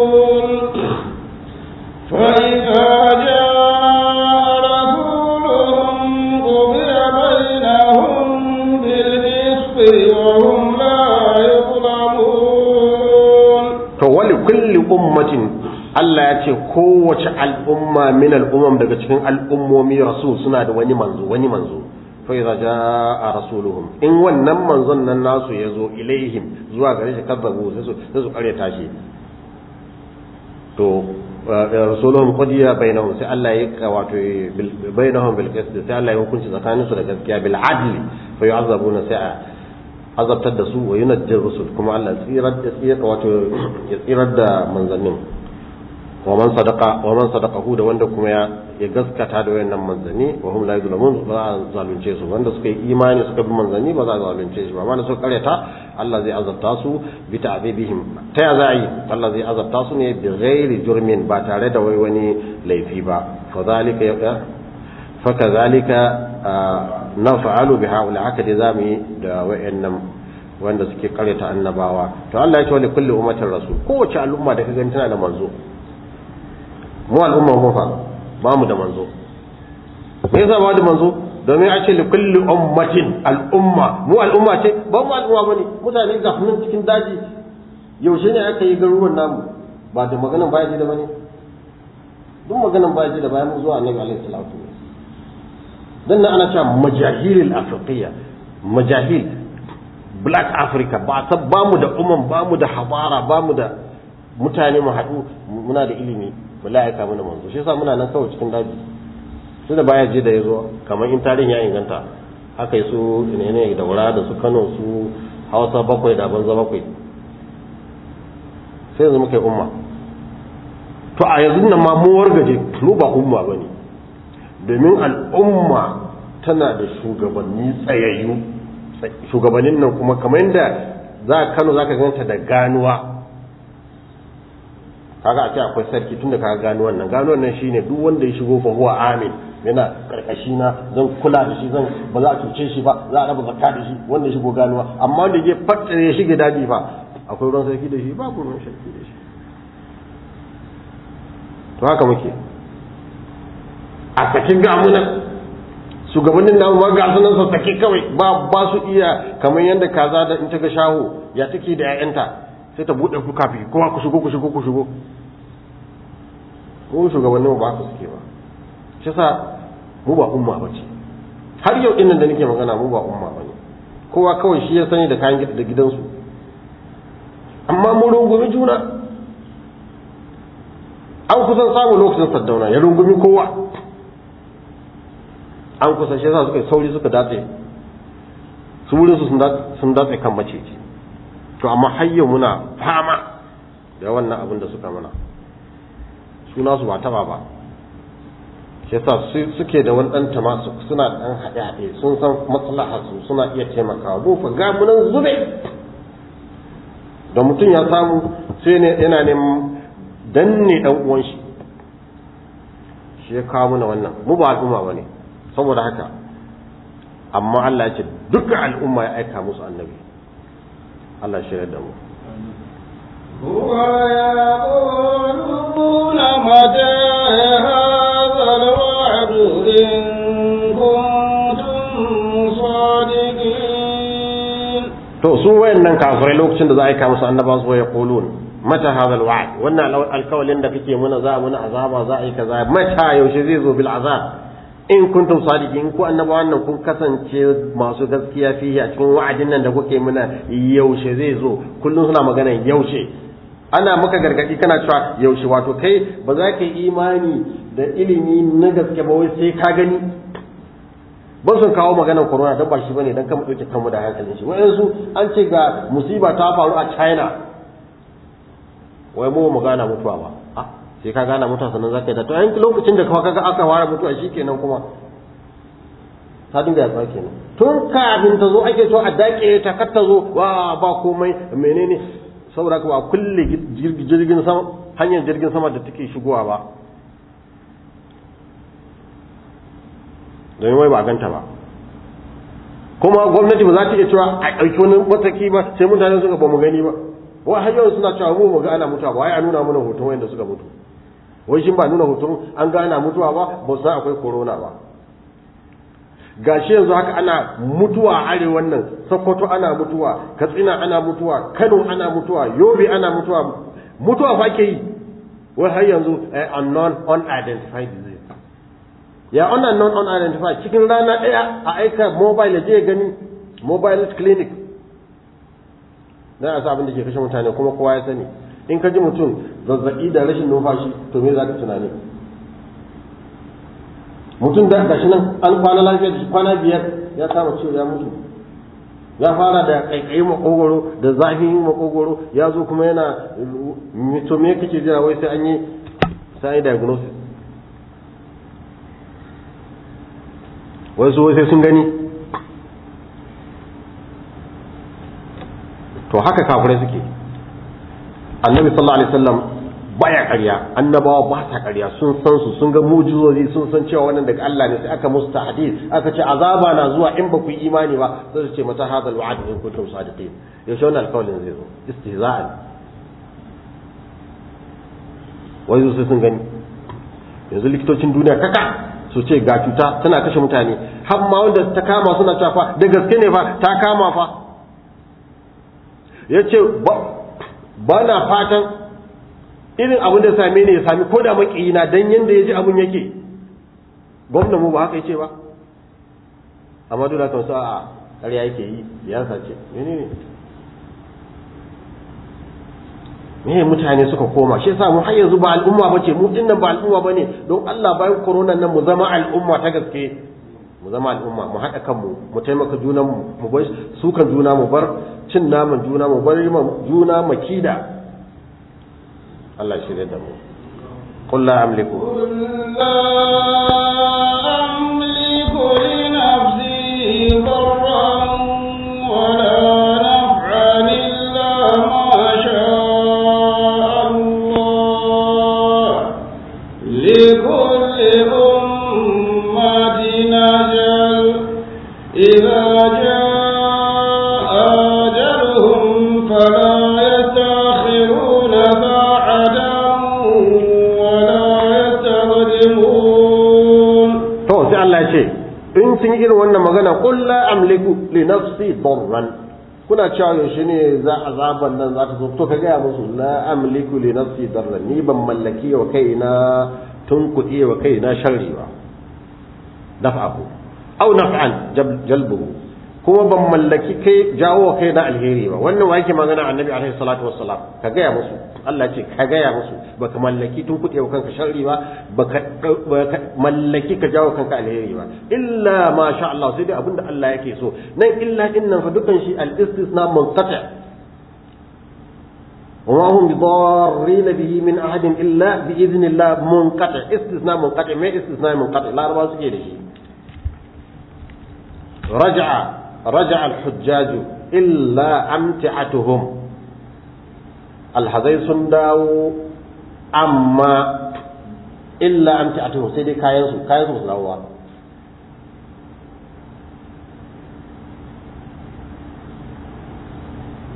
S2: Allah ya ce kowace al'umma min al'ummam daga cikin al'ummomi rasul suna da wani manzo wani manzo. Fa idza jaa rasuluhum. In wannan manzon nan nasu ya zo ilaihim zuwa gare shi kazzabu sai su sai su kare tashi to rasuluhum qadiya bainahum sai Allah ya wato bainahum bil qist sai Allah ya hukunci tsakanin su da gaskiya bil adli. Fa yu'azzabuna sai azabtar da su wa yunajjir rusul kuma Allah tsirar da wato ya tsirar da manzannin. Wa man sadaqa wa man sadaqahu da wanda kuma ya ya gaskata da wayannan manzanni wa hum la yuzlamun ba a zalunce su. Wanda suka yi imani suka bi manzanni ba za zalunce shi ba. Amma suka karyata Allah zai azabta su bi ta'dibihim ta ya za yi? Allah zai azabta su ne bi ghairi jurmin ba tare da wai wani laifi ba. Fa zalika ya fa kadhalika naf'alu bi haula haka dai za mu yi da wayannan wanda suke karyata annabawa. To Allah ya ce wa kulli ummatin rasul. Kowace al'umma da ka gani tana da manzo. Mu al'umma mu fa ba mu da manzo. Me yasa ba da manzo? Domin a ce li kulli ummatin al'umma. Mu al'umma ce ba mu al'umma ba ne. Mutane ga nan cikin daji. Yaushe ne aka yi garuruwan namu? Ba da maganan baya ji da ba ne. Duk maganan baya ji da bayan mu zuwa annabi alaihi salatu dan nan ana cewa majahilil afriqiyya majahil black africa. Ba ta ba mu da umman ba mu da habara ba mu da mutane mu haɗu muna da ilimi. Bala ya kamu da manzo. Shi yasa muna nan kawai cikin daji. Sai da baya je da ya zo kamar in tarihin ya inganta haka su ne ne da wura da su kano su hausa bakwai da banza bakwai. Sai yanzu muka yi umma. To a yanzu nan ma mu wargaje mu ba umma ba ne. Domin al'umma tana da shugabanni tsayayyu. Shugabannin nan kuma kamar yadda za kano za ka ganta da ganuwa. Kaga a ce akwai sarki tunda kaga gano wannan. Gano wannan shine duk wanda ya shigo fa huwa amin yana karkashi na zan kula da shi zan ba za a cuce shi ba za a raba zakka da shi wanda ya shigo ganuwa. Amma wanda ya fattare ya shige daji fa akwai ruwan sarki da shi babu ruwan sarki da shi. To haka muke. A sakin gamunan shugabannin namu ma ga sunan sa sake kawai ba ba su iya kamar yadda kaza da in ta ga shaho ya take da 'ya'yanta sai ta buɗe fuka fi kowa ku shigo ku shigo ku shigo. Ko shugabannin ba su suke ba. Shi sa mu ba umma ba ce. Har yau ɗin nan da nake magana mu ba umma ba ne. Kowa kawai shi ya sani da kayan da gidansu. Amma mu rungumi juna. An kusan samun lokacin saddauna ya rungumi kowa. An kusa shi yasa suka sauri suka datse. Su wurin su sun datse kan maceci to amma har yau muna fama da wannan abin da suka mana. Suna su ba taba ba. Shi yasa suke da wani dan tamasu suna dan haɗe haɗe sun san maslahar su suna iya taimakawa. Mu fa ga munan zube. Da mutum ya samu sai ne yana neman danne dan uwan shi. Shi ya kawo mana wannan. Mu ba al'umma ba ne saboda haka amma Allah ya ce dukkan al'umma ya aika musu annabi. Allah shirya da mu. To su wayannan kafirai lokacin da za a yi musu annaba su ya kulun mata hadha alwa'd? Wannan alkawalin da kake muna za muna azaba za a yi kaza. Mata yaushe zai zo bil azab? In kuntum sadiqin ku annabawan nan kun kasance masu gaskiya fihi a cikin wa'adin nan da kuke muna yaushe zai zo. Kullum suna magana yaushe. Ana maka gargaɗi kana cewa yaushe wato kai ba za ka yi imani da ilimi na gaske ba wai sai ka gani. Ba sun kawo maganar corona don ba shi ba ne dan kama ɗauke kanmu da hankalin shi. Wayansu an ce ga musiba ta faru a China. Wai mu mu gana mutuwa ba. Sai ka gana mutuwa sannan zaka yi da to a lokacin da kaga aka fara mutuwa shikenan kuma ta dinga yaɗuwa kenan. Tun kafin ta zo ake so a dake ta kar ta zo wa ba komai menene? Saboda ka ba kulle jirgin sama hanyar jirgin sama da take shigowa ba. Domin wai ba ganta ba. Kuma gwamnati ba za ta iya cewa a ɗauki wani mataki ba sai mutane suka ba mu gani ba. Wai har yau suna cewa mu ga ana mutuwa ba wai a nuna mana hoton wanda suka mutu. Wai shin ba nuna hoton an ga ana mutuwa ba? Ba su akwai corona ba. Gashi yanzu haka ana mutuwa a arewan nan. Sokoto ana mutuwa katsina ana mutuwa kano ana mutuwa yobe ana mutuwa. Mutuwa fa ke yi. Wai har yanzu unknown unidentified disease. Ya unknown unidentified? Cikin rana ɗaya a aika mobile je gani mobile clinic. Dan a abin da ke kashe mutane kuma kowa ya sani. In ka ji mutum zazzaɓi da rashin numfashi to me za ka tunani? Mutum da gashi nan an kwana lafiya da kwana biyar ya kama ciwo ya mutu. Ya fara da kaikayi makogoro da zafin makogoro ya zo kuma yana to me kake jira wai sai an yi sai diagnosis? Wai su sai sun gani. To haka kafirai suke. Annabi sallallahu alaihi wasallam baya ƙarya. Annabawa ba sa ƙarya. Sun san su sun ga mujizozi sun san cewa wannan daga Allah ne sai aka musu tahdid. Aka ce azaba na zuwa in ba ku yi imani ba sai su ce mata hadal wa'd in kuntum sadiqin. Yaushe wannan alƙawarin zai zo? Istihza'an. Wai sai sun gani. Yanzu likitocin duniya kaka su ce ga cuta tana kashe mutane. Har ma wanda ta kama suna cewa fa da gaske ne fa ta kama fa. Yace ba na fatan irin abin da same ne ya sami ko da makiyina dan yanda ya ji abin yake. Gwamnan mu ba haka ya ce ba. Amma dole kan a ƙarya yake yi ya sace menene? Me mutane suka koma? Shi yasa mu har yanzu ba al'umma bace mu ɗin nan ba al'umma ba ne don Allah bayan corona nan mu zama al'umma ta gaske. mu zama al'umma mu haɗa kanmu mu taimaka junan mu mu bar sukan juna mu bar cin naman juna mu bar juna makida Allah shirya da mu قل لا أملك
S3: قل لا أملك
S2: in sun yi irin wannan magana qul la amliku li nafsi darran. Kuna cewa yaushe ne za azaban nan za ta zo? To ka gaya musu la amliku li nafsi darran. Ni ban mallaki wa kaina tun kuɗi wa kaina sharri ba. Daf'ahu aw naf'an jalbuhu. kuma ban mallaki kai jawo kai na alheri ba. Wannan wa yake magana annabi alaihi salatu wassalam? Ka gaya musu. Allah ce ka gaya musu. Baka mallaki tun kuɗe wa kanka sharri ba baka mallaki ka jawo kanka alheri ba. Illa ma sha Allah sai dai abin da Allah yake so. Nan illa ɗin nan fa dukan shi al istisna munqati. Wa hum bidarrin bihi min ahadin illa bi idhnillah munqati. Istisna munqati mai istisna munqati? Larabawa suke da shi. Raja'a. raja al-hujjaju illa amti'atuhum alhazai sun dawo amma illa amti'atuhum sai dai kayan su kayan su dawo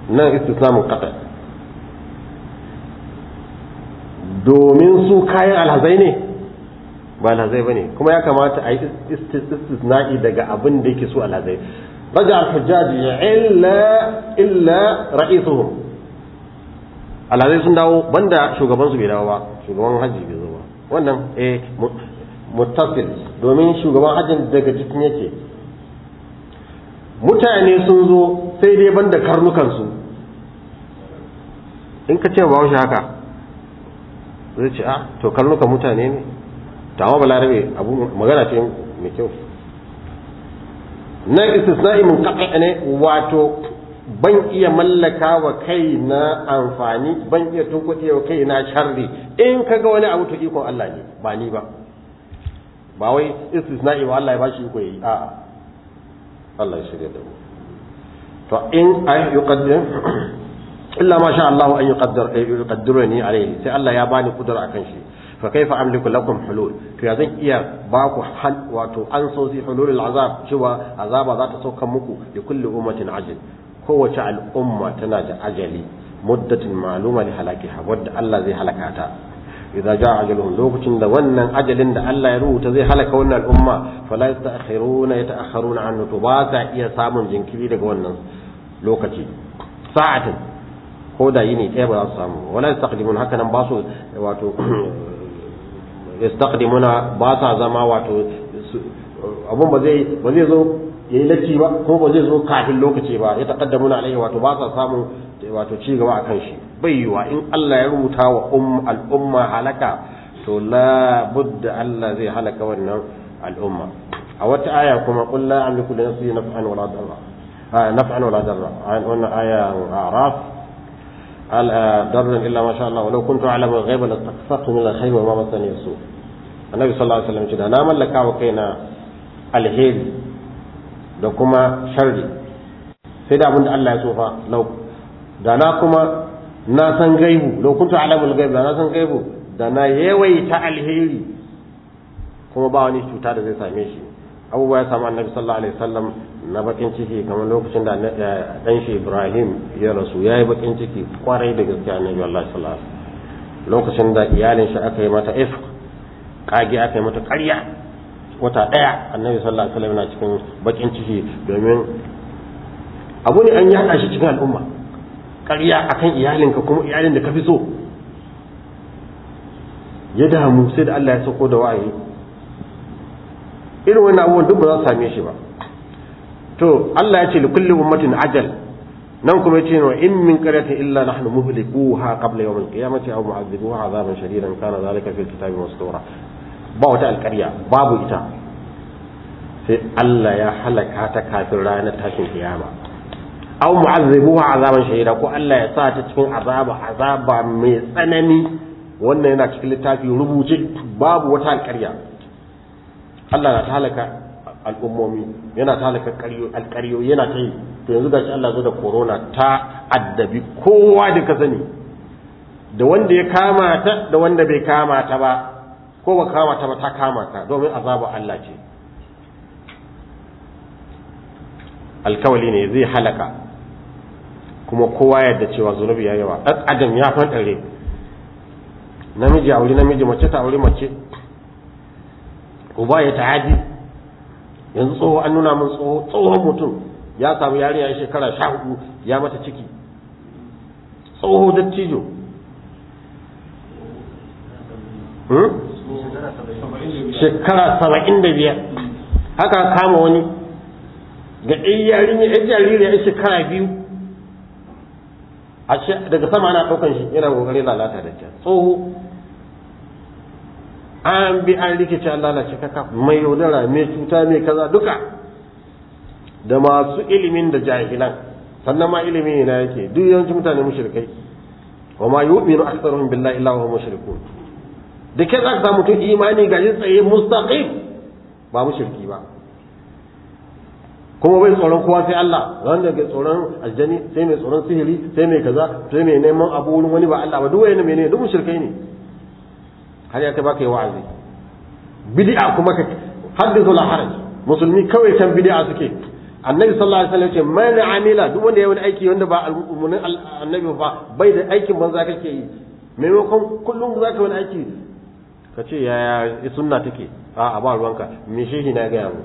S2: nan istislamun qata domin su kayan alhazai ne ba alhazai ba ne kuma ya kamata a yi istisna'i daga abin da yake su alhazai raja al-hujjaj illa illa ra'isuhum alhazai sun dawo banda shugaban su bai dawo ba shugaban hajji bai zo ba. Wannan eh muttasil domin shugaban hajjin daga cikin yake. Mutane sun zo sai dai banda karnukan su in ka ce ba shi haka zai ce ah to karnukan mutane ne. To amma balarabe abu magana ce mai kyau. Na istisna'i mun ne wato ban iya mallaka wa kai na amfani ban iya tunkuɗe wa kai na sharri. In kaga wani abu to ikon Allah ne ba ni ba. Ba wai istisna'i wa Allah ya bashi iko yayi a'a. Allah ya shirya da mu. To in ay yuqaddim illa ma sha Allah an yuqaddar yuqaddiruni alayhi sai Allah ya bani kudura akan shi. Fa kaifa amliku lakum hulul? To ya zan iya ba ku hal wato an so si hulul azab cewa azaba za ta sauka muku da kulli ummatin ajal. Kowace al'umma tana da ajali muddatin ma'luma li halakiha wadda Allah zai halaka ta. Idza jaa ajaluhum lokacin da wannan ajalin da Allah ya rubuta zai halaka wannan al'umma fala ba ta iya samun jinkiri daga wannan lokaci. Sa'atin ko da yini ɗaya ba za su samu wala yastaqdimun haka nan ba su wato yastaqdimuna ba sa zama wato abun ba zai ba zai zo yayi latti ba ko ba zai zo kafin lokaci ba ya taqaddamuna alaihi wato ba sa samu wato ci gaba akan shi. Bai yiwa in Allah ya rubuta wa um al'umma halaka to la budda Allah zai halaka wannan al'umma. A wata aya kuma qul la amliku li nafsi naf'an wala darra. Naf'an wala darra. Wannan aya a'raf ضرا الا ما شاء الله ولو كنت اعلم الغيب لاستكثرت من الخير وما مسني السوء النبي صلى الله عليه وسلم ce na mallaka wa kaina alheri da kuma sharri sai da abin da Allah ya so fa lau da na kuma na san gaibu lau kuntu alamul gaib da na san gaibu da na yawaita alheri kuma ba wani cuta da zai same shi abubuwa ya samu annabi sallallahu alaihi wasallam na bakin ciki kamar lokacin da dan shi Ibrahim ya rasu yayi bakin ciki ƙwarai da gaske annabi Allah sallallahu alaihi wasallam. Lokacin da iyalin shi aka yi mata if kage aka yi mata ƙarya wata ɗaya annabi sallallahu alaihi wasallam yana cikin bakin ciki domin abu ne an yaɗa shi cikin al'umma. Ƙarya akan iyalinka kuma iyalin da ka fi so. Ya damu sai da Allah ya sauko da wa'ayi irin wannan abubuwan duk ba za su same shi ba. To Allah ya ce li kulli ummatin ajal. Nan kuma ya ce wa in min qaryatin illa nahnu muhlikuha qabla yawm al-qiyamati aw mu'adhibuha 'adaban shadidan kana dhalika fil kitabi mastura. Ba wata alƙarya babu ita. Sai Allah ya halaka ta kafin ranar tashin kiyama. Aw mu'azzibuha azaban shadida ko Allah ya sa ta cikin azaba azaba mai tsanani. Wannan yana cikin littafi rubuce babu wata alƙarya. Allah na ta halaka al'ummomi yana ta halaka alƙaryo yana ta yi. To yanzu gashi Allah zo da corona ta addabi kowa da ka sani da wanda ya kama ta da wanda bai kama ta ba ko ba kama ta ba ta kama ka domin azaba Allah ce. Alkawali ne zai halaka kuma kowa yadda cewa zunubi ya yawa. Ɗan adam ya fantare. Namiji a wuri namiji mace ta wuri mace. Uba ya ta'adi yanzu tsoho an nuna min tsoho tsohon mutum ya samu yarinya ya shekara sha huɗu ya mata ciki. Tsoho dattijo. Shekara saba'in da biyar. Haka kama wani. Ga ɗaya yarinya ya jaririya ya shekara biyu. Daga sama ana ɗaukan shi yana ƙoƙarin lalata da ta tsoho an bi an rikice an lalace kaka mai yaudara mai cuta mai kaza duka. Da masu ilimin da jahilan. Sannan ma ilimi na yake? Duk yawancin mutane mushrikai. Wa ma yu'minu aktharuhum billahi illa wa hum mushrikun. Da ke za ka samu mutum imani ga yin tsaye mustaqim? Ba mushriki ba. Kuma bai tsoron kowa sai Allah. Wanda ke tsoron aljani sai mai tsoron sihiri sai mai kaza sai mai neman abu wani ba Allah ba. Duk wani menene? Duk mushrikai ne. Har ya baka yi wa'azi. Bid'a kuma ka haddithu la haraj. Musulmi kawai kan bid'a suke. Annabi sallallahu alaihi wasallam ce man amila duk wanda ya wani aiki wanda ba al'ummin annabi ba bai da aikin banza kake yi. Maimakon kullum za ka wani aiki ka ce yaya sunna take? A ba ruwanka. Me shehi na ga mu.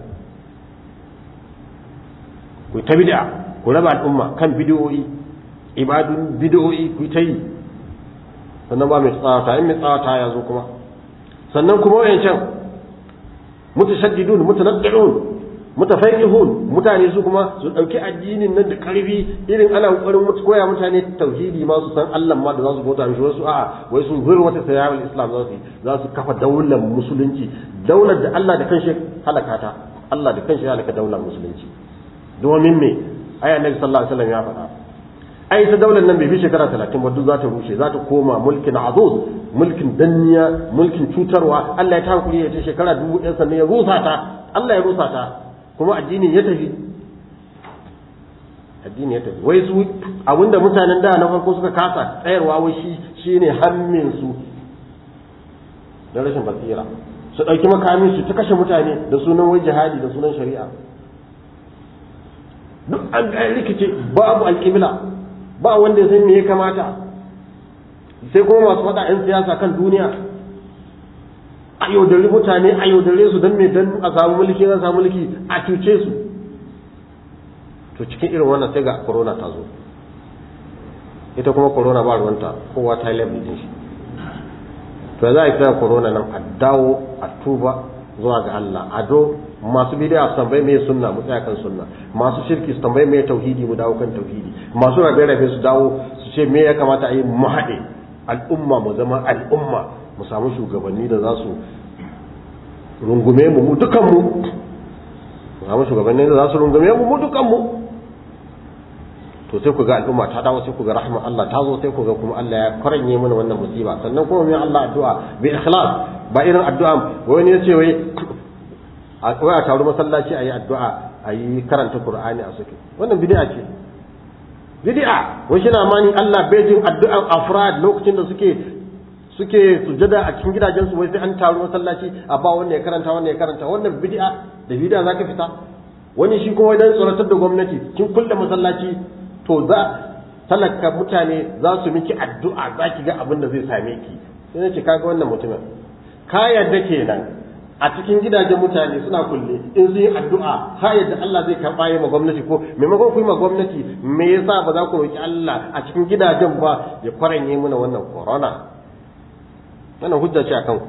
S2: Ku ta bid'a ku raba al'umma kan bid'o'i ibadun bid'o'i ku ta yi. Sannan ba mai tsawata in mai tsawata ya zo kuma. Sannan kuma wayancan mutashaddidun mutanaddi'un mutafaqihun mutane su kuma su ɗauki addinin nan da ƙarfi irin ana ƙoƙarin koya mutane tauhidi ma su san Allah ma da za su bauta mishi wasu a'a wai su zuru wata sayyawul islam za su za su kafa daular musulunci daular da Allah da kanshi halaka ta Allah da kanshi halaka daular musulunci. Domin me? Ai annabi sallallahu alaihi wasallam ya faɗa. Ai ta daular nan bai fi shekara 30 ba duk za ta rushe za ta koma mulkin azuz mulkin danniya mulkin cutarwa. Allah ya ta hankuri ya ce shekara dubu ɗaya sannan ya rusa ta. Allah ya rusa ta. Kuma addinin ya tafi. Addini ya tafi. Wai su abin da mutanen da na farko suka kasa tsayarwa wai shi shine hammin su da rashin basira. Su ɗauki makamin su ta kashe mutane da sunan wai jihadi da sunan shari'a. Duk an rikice babu alƙibla. Ba wanda ya san me ya kamata. Sai kuma masu faɗa 'yan siyasa kan duniya. A yaudari mutane a yaudare su don me? Don a samu mulki a samu mulki a cuce su. To cikin irin wannan sai ga corona ta zo. Ita kuma corona ba ruwanta kowa ta yi din shi. To za a kira corona nan? A dawo a tuba zuwa ga Allah. A do masu bidiya su tambayi mai sunna mu tsaya kan sunna. Masu shirki su tambayi mai tauhidi mu dawo kan tauhidi. Masu rabe rabe su dawo su ce me ya kamata a yi mu haɗe al'umma mu zama al'umma mu samu shugabanni da za su rungume mu mu dukan mu. Mu samu shugabanni da za su rungume mu mu dukan mu. To sai ku ga al'umma ta dawo sai ku ga rahmar Allah ta zo sai ku ga kuma Allah ya kwaranye mana wannan musiba. Sannan kuma mai Allah addu'a bi ikhlas. Ba irin addu'a wani ya ce wai a a taru masallaci ayi addu'a ayi karanta Qur'ani a suke. Wannan bid'a ce. Bid'a. Wai shi na mani Allah bai jin addu'an afrad lokacin da suke suke sujada a cikin gidajensu wai sai an taru masallaci a ba wannan ya karanta wannan ya karanta. Wannan bid'a da bid'a zaka fita. Wani shi kuma dan tsoratar da gwamnati kin kulle masallaci to za talaka mutane za su miki addu'a za ki ga abin da zai same ki. Sai ce kaga wannan mutumin. Ka yarda kenan. A cikin gidajen mutane suna kulle in su yi addu'a ka yadda Allah zai karɓa yi ma gwamnati ko maimakon ku yi ma gwamnati me yasa ba za ku roki Allah a cikin gidajen ba ya kwaranye mana wannan corona? Wannan hujja ce akan ku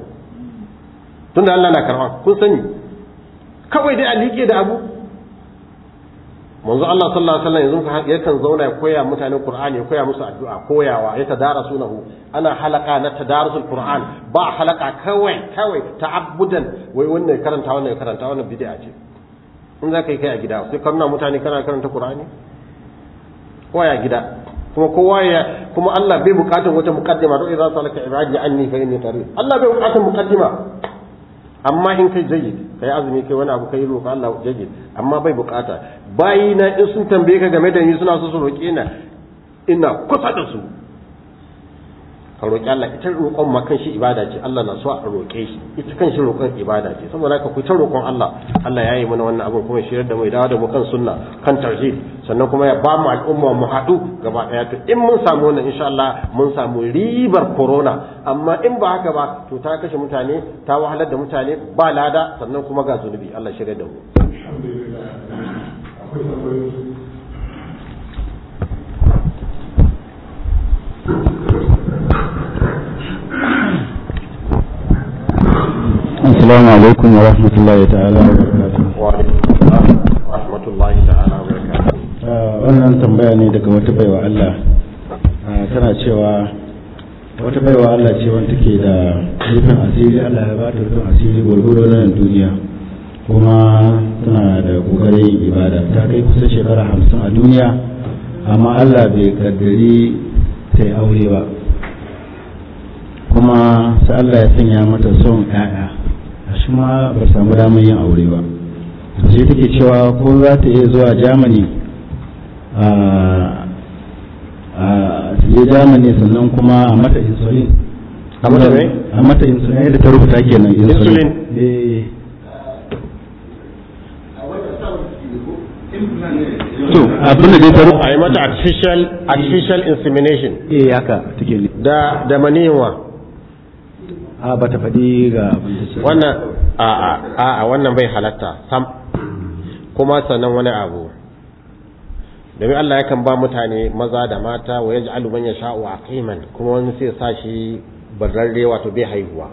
S2: tunda Allah na karɓa kun sani. Kawai dai a liƙe da abu. Manzo Allah sallallahu alaihi wasallam yanzu yakan zauna ya koya mutane Qur'ani ya koya musu addu'a koyawa ya tadarasunahu. Ana halaka na tadarusul Qur'an. Ba halaka kawai kawai ta'abbudan. Wai wannan karanta wannan karanta wannan bid'a ce. In za ka yi kai a gida. Sai karna mutane kana karanta Qur'ani? Koya gida. Kuma kowa ya kuma Allah bai buƙatar wata muqaddima. To idza salaka ibadi anni fa inni qarib. Allah bai buƙatar muqaddima. Amma in kai jayyid kai azumi kai wani abu kai roƙa Allah jayyid. Amma bai buƙata. Bayi na in sun tambaye ka game da ni suna so su roƙe na ina kusa da su. Ka roƙi Allah. Ita roƙon ma kan shi ibada ce Allah na so a roƙe shi. Ita kan shi roƙon ibada ce. Saboda haka ku ta roƙon Allah. Allah ya yi mana wannan abin kuma shirar da mu dawo da mu kan sunna kan tauhid. Sannan kuma ya ba mu al'umma mu haɗu gaba ɗaya. To in mun samu wannan insha Allah mun samu ribar corona. Amma in ba haka ba to ta kashe mutane ta wahalar da mutane ba lada. Sannan kuma ga zunubi. Allah shirar da mu.
S1: Assalamu alaikum wa barakatuh.
S2: wa alaikum assalam wa rahmatullahi ta'ala wa barakatuh
S1: Wannan tambaya ne daga wata baiwa Allah. Ah, Tana cewa wata baiwa Allah ce wanda take da rufin asiri Allah ya ba ta rufin asiri gwargwaro na duniya. Kuma tana da ƙoƙarin ibada ta kai kusan shekara hamsin a duniya amma Allah bai kaddari ta yi aure ba. Kuma sai Allah ya sanya mata son 'ya'ya. Shi ma ba samu damar yin aure ba. Sai take cewa ko za ta iya zuwa germany a je germany sannan kuma a mata insulin.
S2: A mata me?
S1: a mata insulin yadda ta rubuta kenan
S2: Insulin?
S1: eh. To abin da ta
S2: a
S1: rubuta
S2: yi mata artificial artificial insemination.
S1: Eh haka take. Ne
S2: da da maniwa
S1: a ba ta faɗi ga
S2: wannan a a a a wannan bai halatta sam. Kuma sannan wani abu. Domin Allah yakan ba mutane maza da mata wa yaj'alu man yasha'u aqiman kuma wani sai sa shi bararre wato bai haihuwa.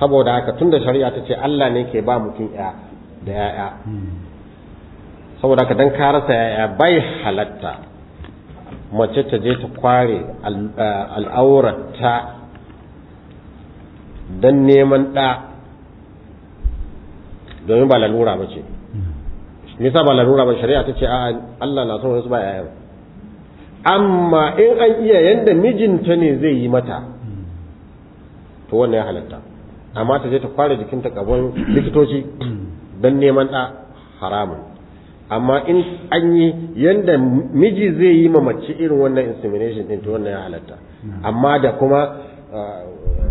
S2: Saboda haka tunda shari'a ta ce Allah ne ke ba mutum ya da ya'ya. Saboda haka dan ka rasa ya'ya bai halatta mace ta je ta kware al'aurata dan neman ɗa domin ba lalura ba ce. Nisa ba lalura ba? Shari'a ta ce a Allah na son wasu ba yayan. Amma in an iya yanda mijinta ne zai yi mata to wannan ya halatta. Amma ta je ta kware jikinta gaban likitoci don neman ɗa haramun. Amma in an yi yanda miji zai yi ma mace irin wannan insemination din to wannan ya halatta. Amma da kuma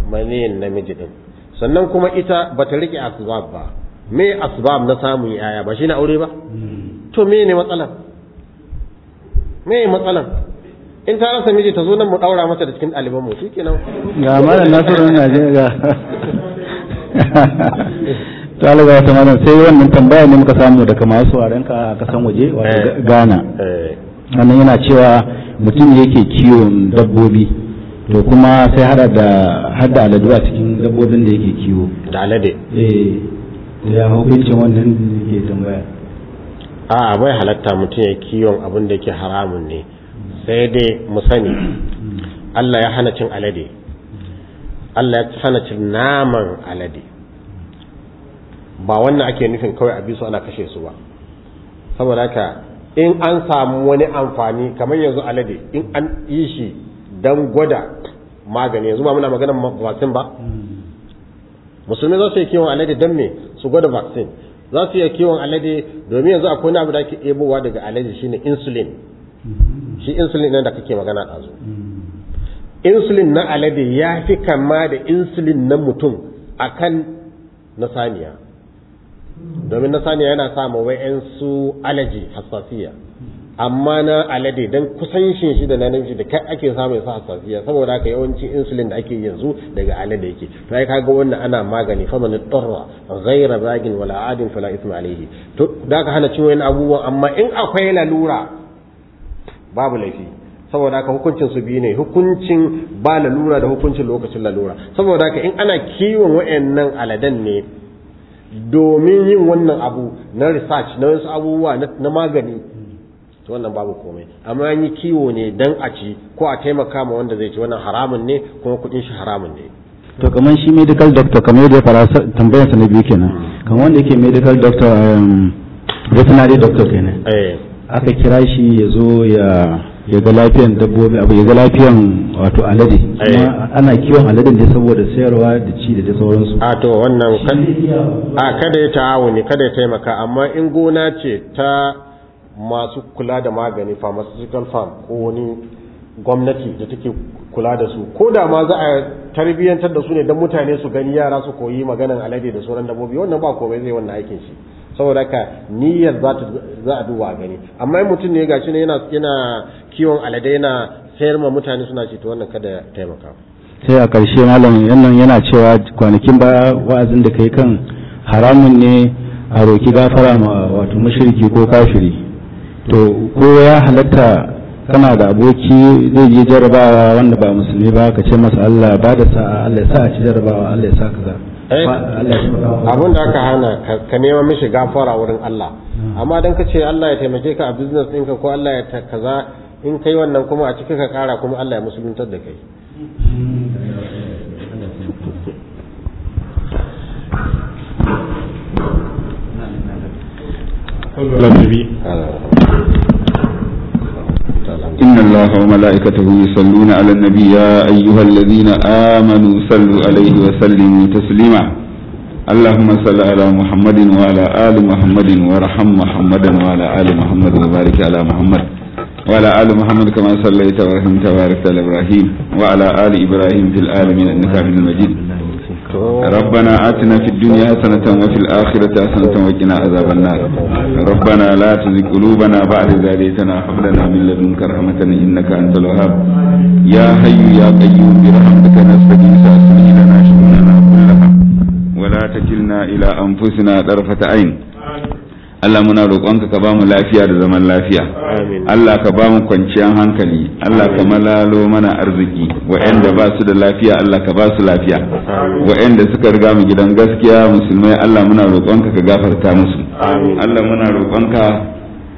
S2: maniyin namiji din. Sannan kuma ita bata riƙe asbab ba. Me asbab na samun yaya ba? Shine aure ba? To me ne matsalan me matsalan in ta rasa miji ta zo nan mu daura mata da cikin ɗaliban mu shikenan.
S1: Ga malam nasiru na je ga to Allah ga wata malam sai wannan tambaya ne muka samu daga masu waren ka a kasan waje wato Ghana. Wannan yana cewa mutum yake kiwon dabbobi. To kuma sai hada da hada aladu a cikin dabbobin da yake kiwo.
S2: Da alade?
S1: Eh ya hukuncin wannan ke tambaya?
S2: A bai halatta mutum ya kiwon abin da yake haramun ne. Sai dai mu sani Allah ya hana cin alade. Allah ya hana cin naman alade. Ba wannan ake nufin kawai a bisu ana kashe su ba. Saboda haka in an samu wani amfani kamar yanzu alade in an yi shi don gwada magani. Yanzu ba muna maganar vaccine ba. Musulmi za su yi kiwon alade don me? Su gwada vaccine. Za su yi kiwon alade domin yanzu akwai abu da ake ebowa daga alade shine insulin. Shi insulin nan da kake magana ɗazu. Insulin na alade ya fi kama da insulin na mutum akan na saniya. Domin na saniya yana sa ma su alaji hassasiya. Amma na alade dan kusancin shi da na namiji da kai ake samun sa hassasiya saboda haka yawanci insulin da ake yanzu daga alade yake. To ai kaga wannan ana magani fa man tarra ghayra bagin wala adin fala isma alayhi. To da ka hana cin wani abubuwan amma in akwai lalura babu laifi. Saboda haka hukuncin su biyu ne. Hukuncin ba lalura da hukuncin lokacin lalura. Saboda haka in ana kiwon wayannan aladan ne domin yin wannan abu na research na wasu abubuwa na magani to wannan babu komai. Amma an yi kiwo ne dan a ci ko a taimaka ma wanda zai ci wannan haramun ne kuma kuɗin shi haramun ne.
S1: To kamar shi medical doctor kamar yadda ya fara tambayar sa na biyu kenan. Kamar wanda yake medical doctor veterinary doctor kenan.
S2: Eh.
S1: Aka kira shi ya zo ya ya ga lafiyan dabbobi abu ya ga lafiyan wato alade. Kuma ana kiwon aladen ne saboda sayarwa da ci da sauransu.
S2: A to wannan a kada ya ta'awuni kada ya taimaka amma in gona ce ta masu kula da magani pharmaceutical farm ko wani gwamnati da take kula da su. Ko da ma za a tarbiyyantar da su ne don mutane su gani yara su koyi maganan alade da sauran dabbobi wannan ba komai zai wannan aikin shi. Saboda haka niyyar za a duba gani. Amma mutum ne gashi ne yana yana kiwon alade yana sayar ma mutane suna ce to wannan kada taimaka.
S1: Sai a ƙarshe malam yannan yana cewa kwanakin baya wa'azin da kai kan haramun ne a roki gafara ma wato mushriki ko kafiri. To ko ya halatta kana da aboki zai je jarabawa wanda ba musulmi ba ka ce masa Allah ba da sa'a Allah ya sa a ci jarabawa Allah ya sa kaza
S2: abin da aka hana ka nema mishi gafara wurin Allah. Amma dan ka ce Allah ya taimake ka a business ɗinka ko Allah ya kaza in kai wannan kuma a ciki ka kara kuma Allah ya musuluntar da kai.
S4: إن الله وملائكته يصلون على النبي يا أيها الذين آمنوا صلوا عليه وسلموا تسليما اللهم صل على محمد وعلى آل محمد وارحم محمدا وعلى آل محمد وبارك على محمد وعلى آل محمد كما صليت ورحمت وباركت على إبراهيم وعلى آل إبراهيم في العالمين إنك حميد مجيد ربنا آتنا في الدنيا حسنة وفي الآخرة حسنة وقنا عذاب النار ربنا لا تزغ قلوبنا بعد إذ هديتنا وهب لنا من لدنك رحمة إنك أنت الوهاب يا حي يا قيوم برحمتك نستغيث أصلح لنا شؤوننا كلها ولا تكلنا إلى أنفسنا طرفة عين Allah muna roƙonka ka ba mu lafiya da zaman lafiya. Allah ka ba mu kwanciyar hankali. Allah ka malalo mana arziki. Wa'anda ba su da lafiya Allah ka ba su lafiya. Wa'anda suka riga mu gidan gaskiya musulmai Allah muna roƙonka ka gafarta musu. Allah muna roƙonka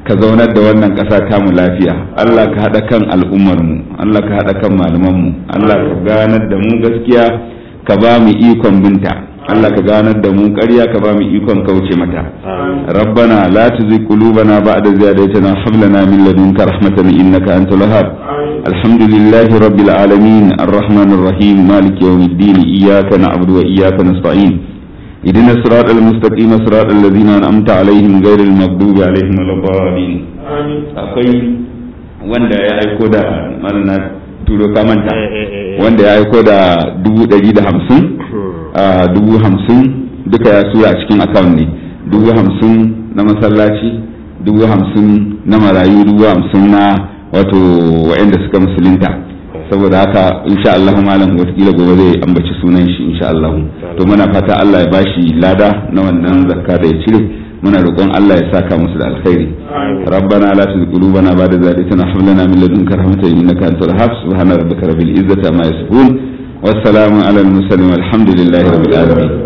S4: ka zaunar da wannan ƙasa ta mu lafiya. Allah ka haɗa kan al'ummar mu Allah ka haɗa kan malaman mu Allah ka ganar da mu gaskiya ka ba mu ikon binta. Allah ka ganar da mu ƙarya ka ba mu ikon kauce mata rabbana la tuzigh qulubana ba'da idh hadaytana wa hab lana min ladunka rahmatan innaka antal wahhab alhamdulillahi rabbil alamin arrahmanir rahim maliki yawmiddin iyyaka na'budu wa iyyaka nasta'in اهدنا الصراط المستقيم صراط الذين انعمت عليهم غير المغضوب عليهم ولا الضالين akwai wanda ya aiko da marna turo kamanta wanda ya aiko da dubu ɗari da hamsin Dubu hamsin duka ya tura a cikin akawun ne. Dubu hamsin na masallaci dubu hamsin na marayu dubu hamsin na wato wa'anda suka musulunta. Saboda haka insha Allah malam wataƙila gobe zai ambaci sunan shi insha Allah. To muna fata Allah ya bashi lada na wannan zakka da ya cire. Muna roƙon Allah ya saka musu da alkhairi. Rabbana la tuzigh qulubana ba'da idh hadaytana hab lana min ladunka rahmatan innaka antal wahhab subhana rabbika rabbil izzati amma yasifun. Wassalamu ala al mursalin walhamdulillahi rabbil alamin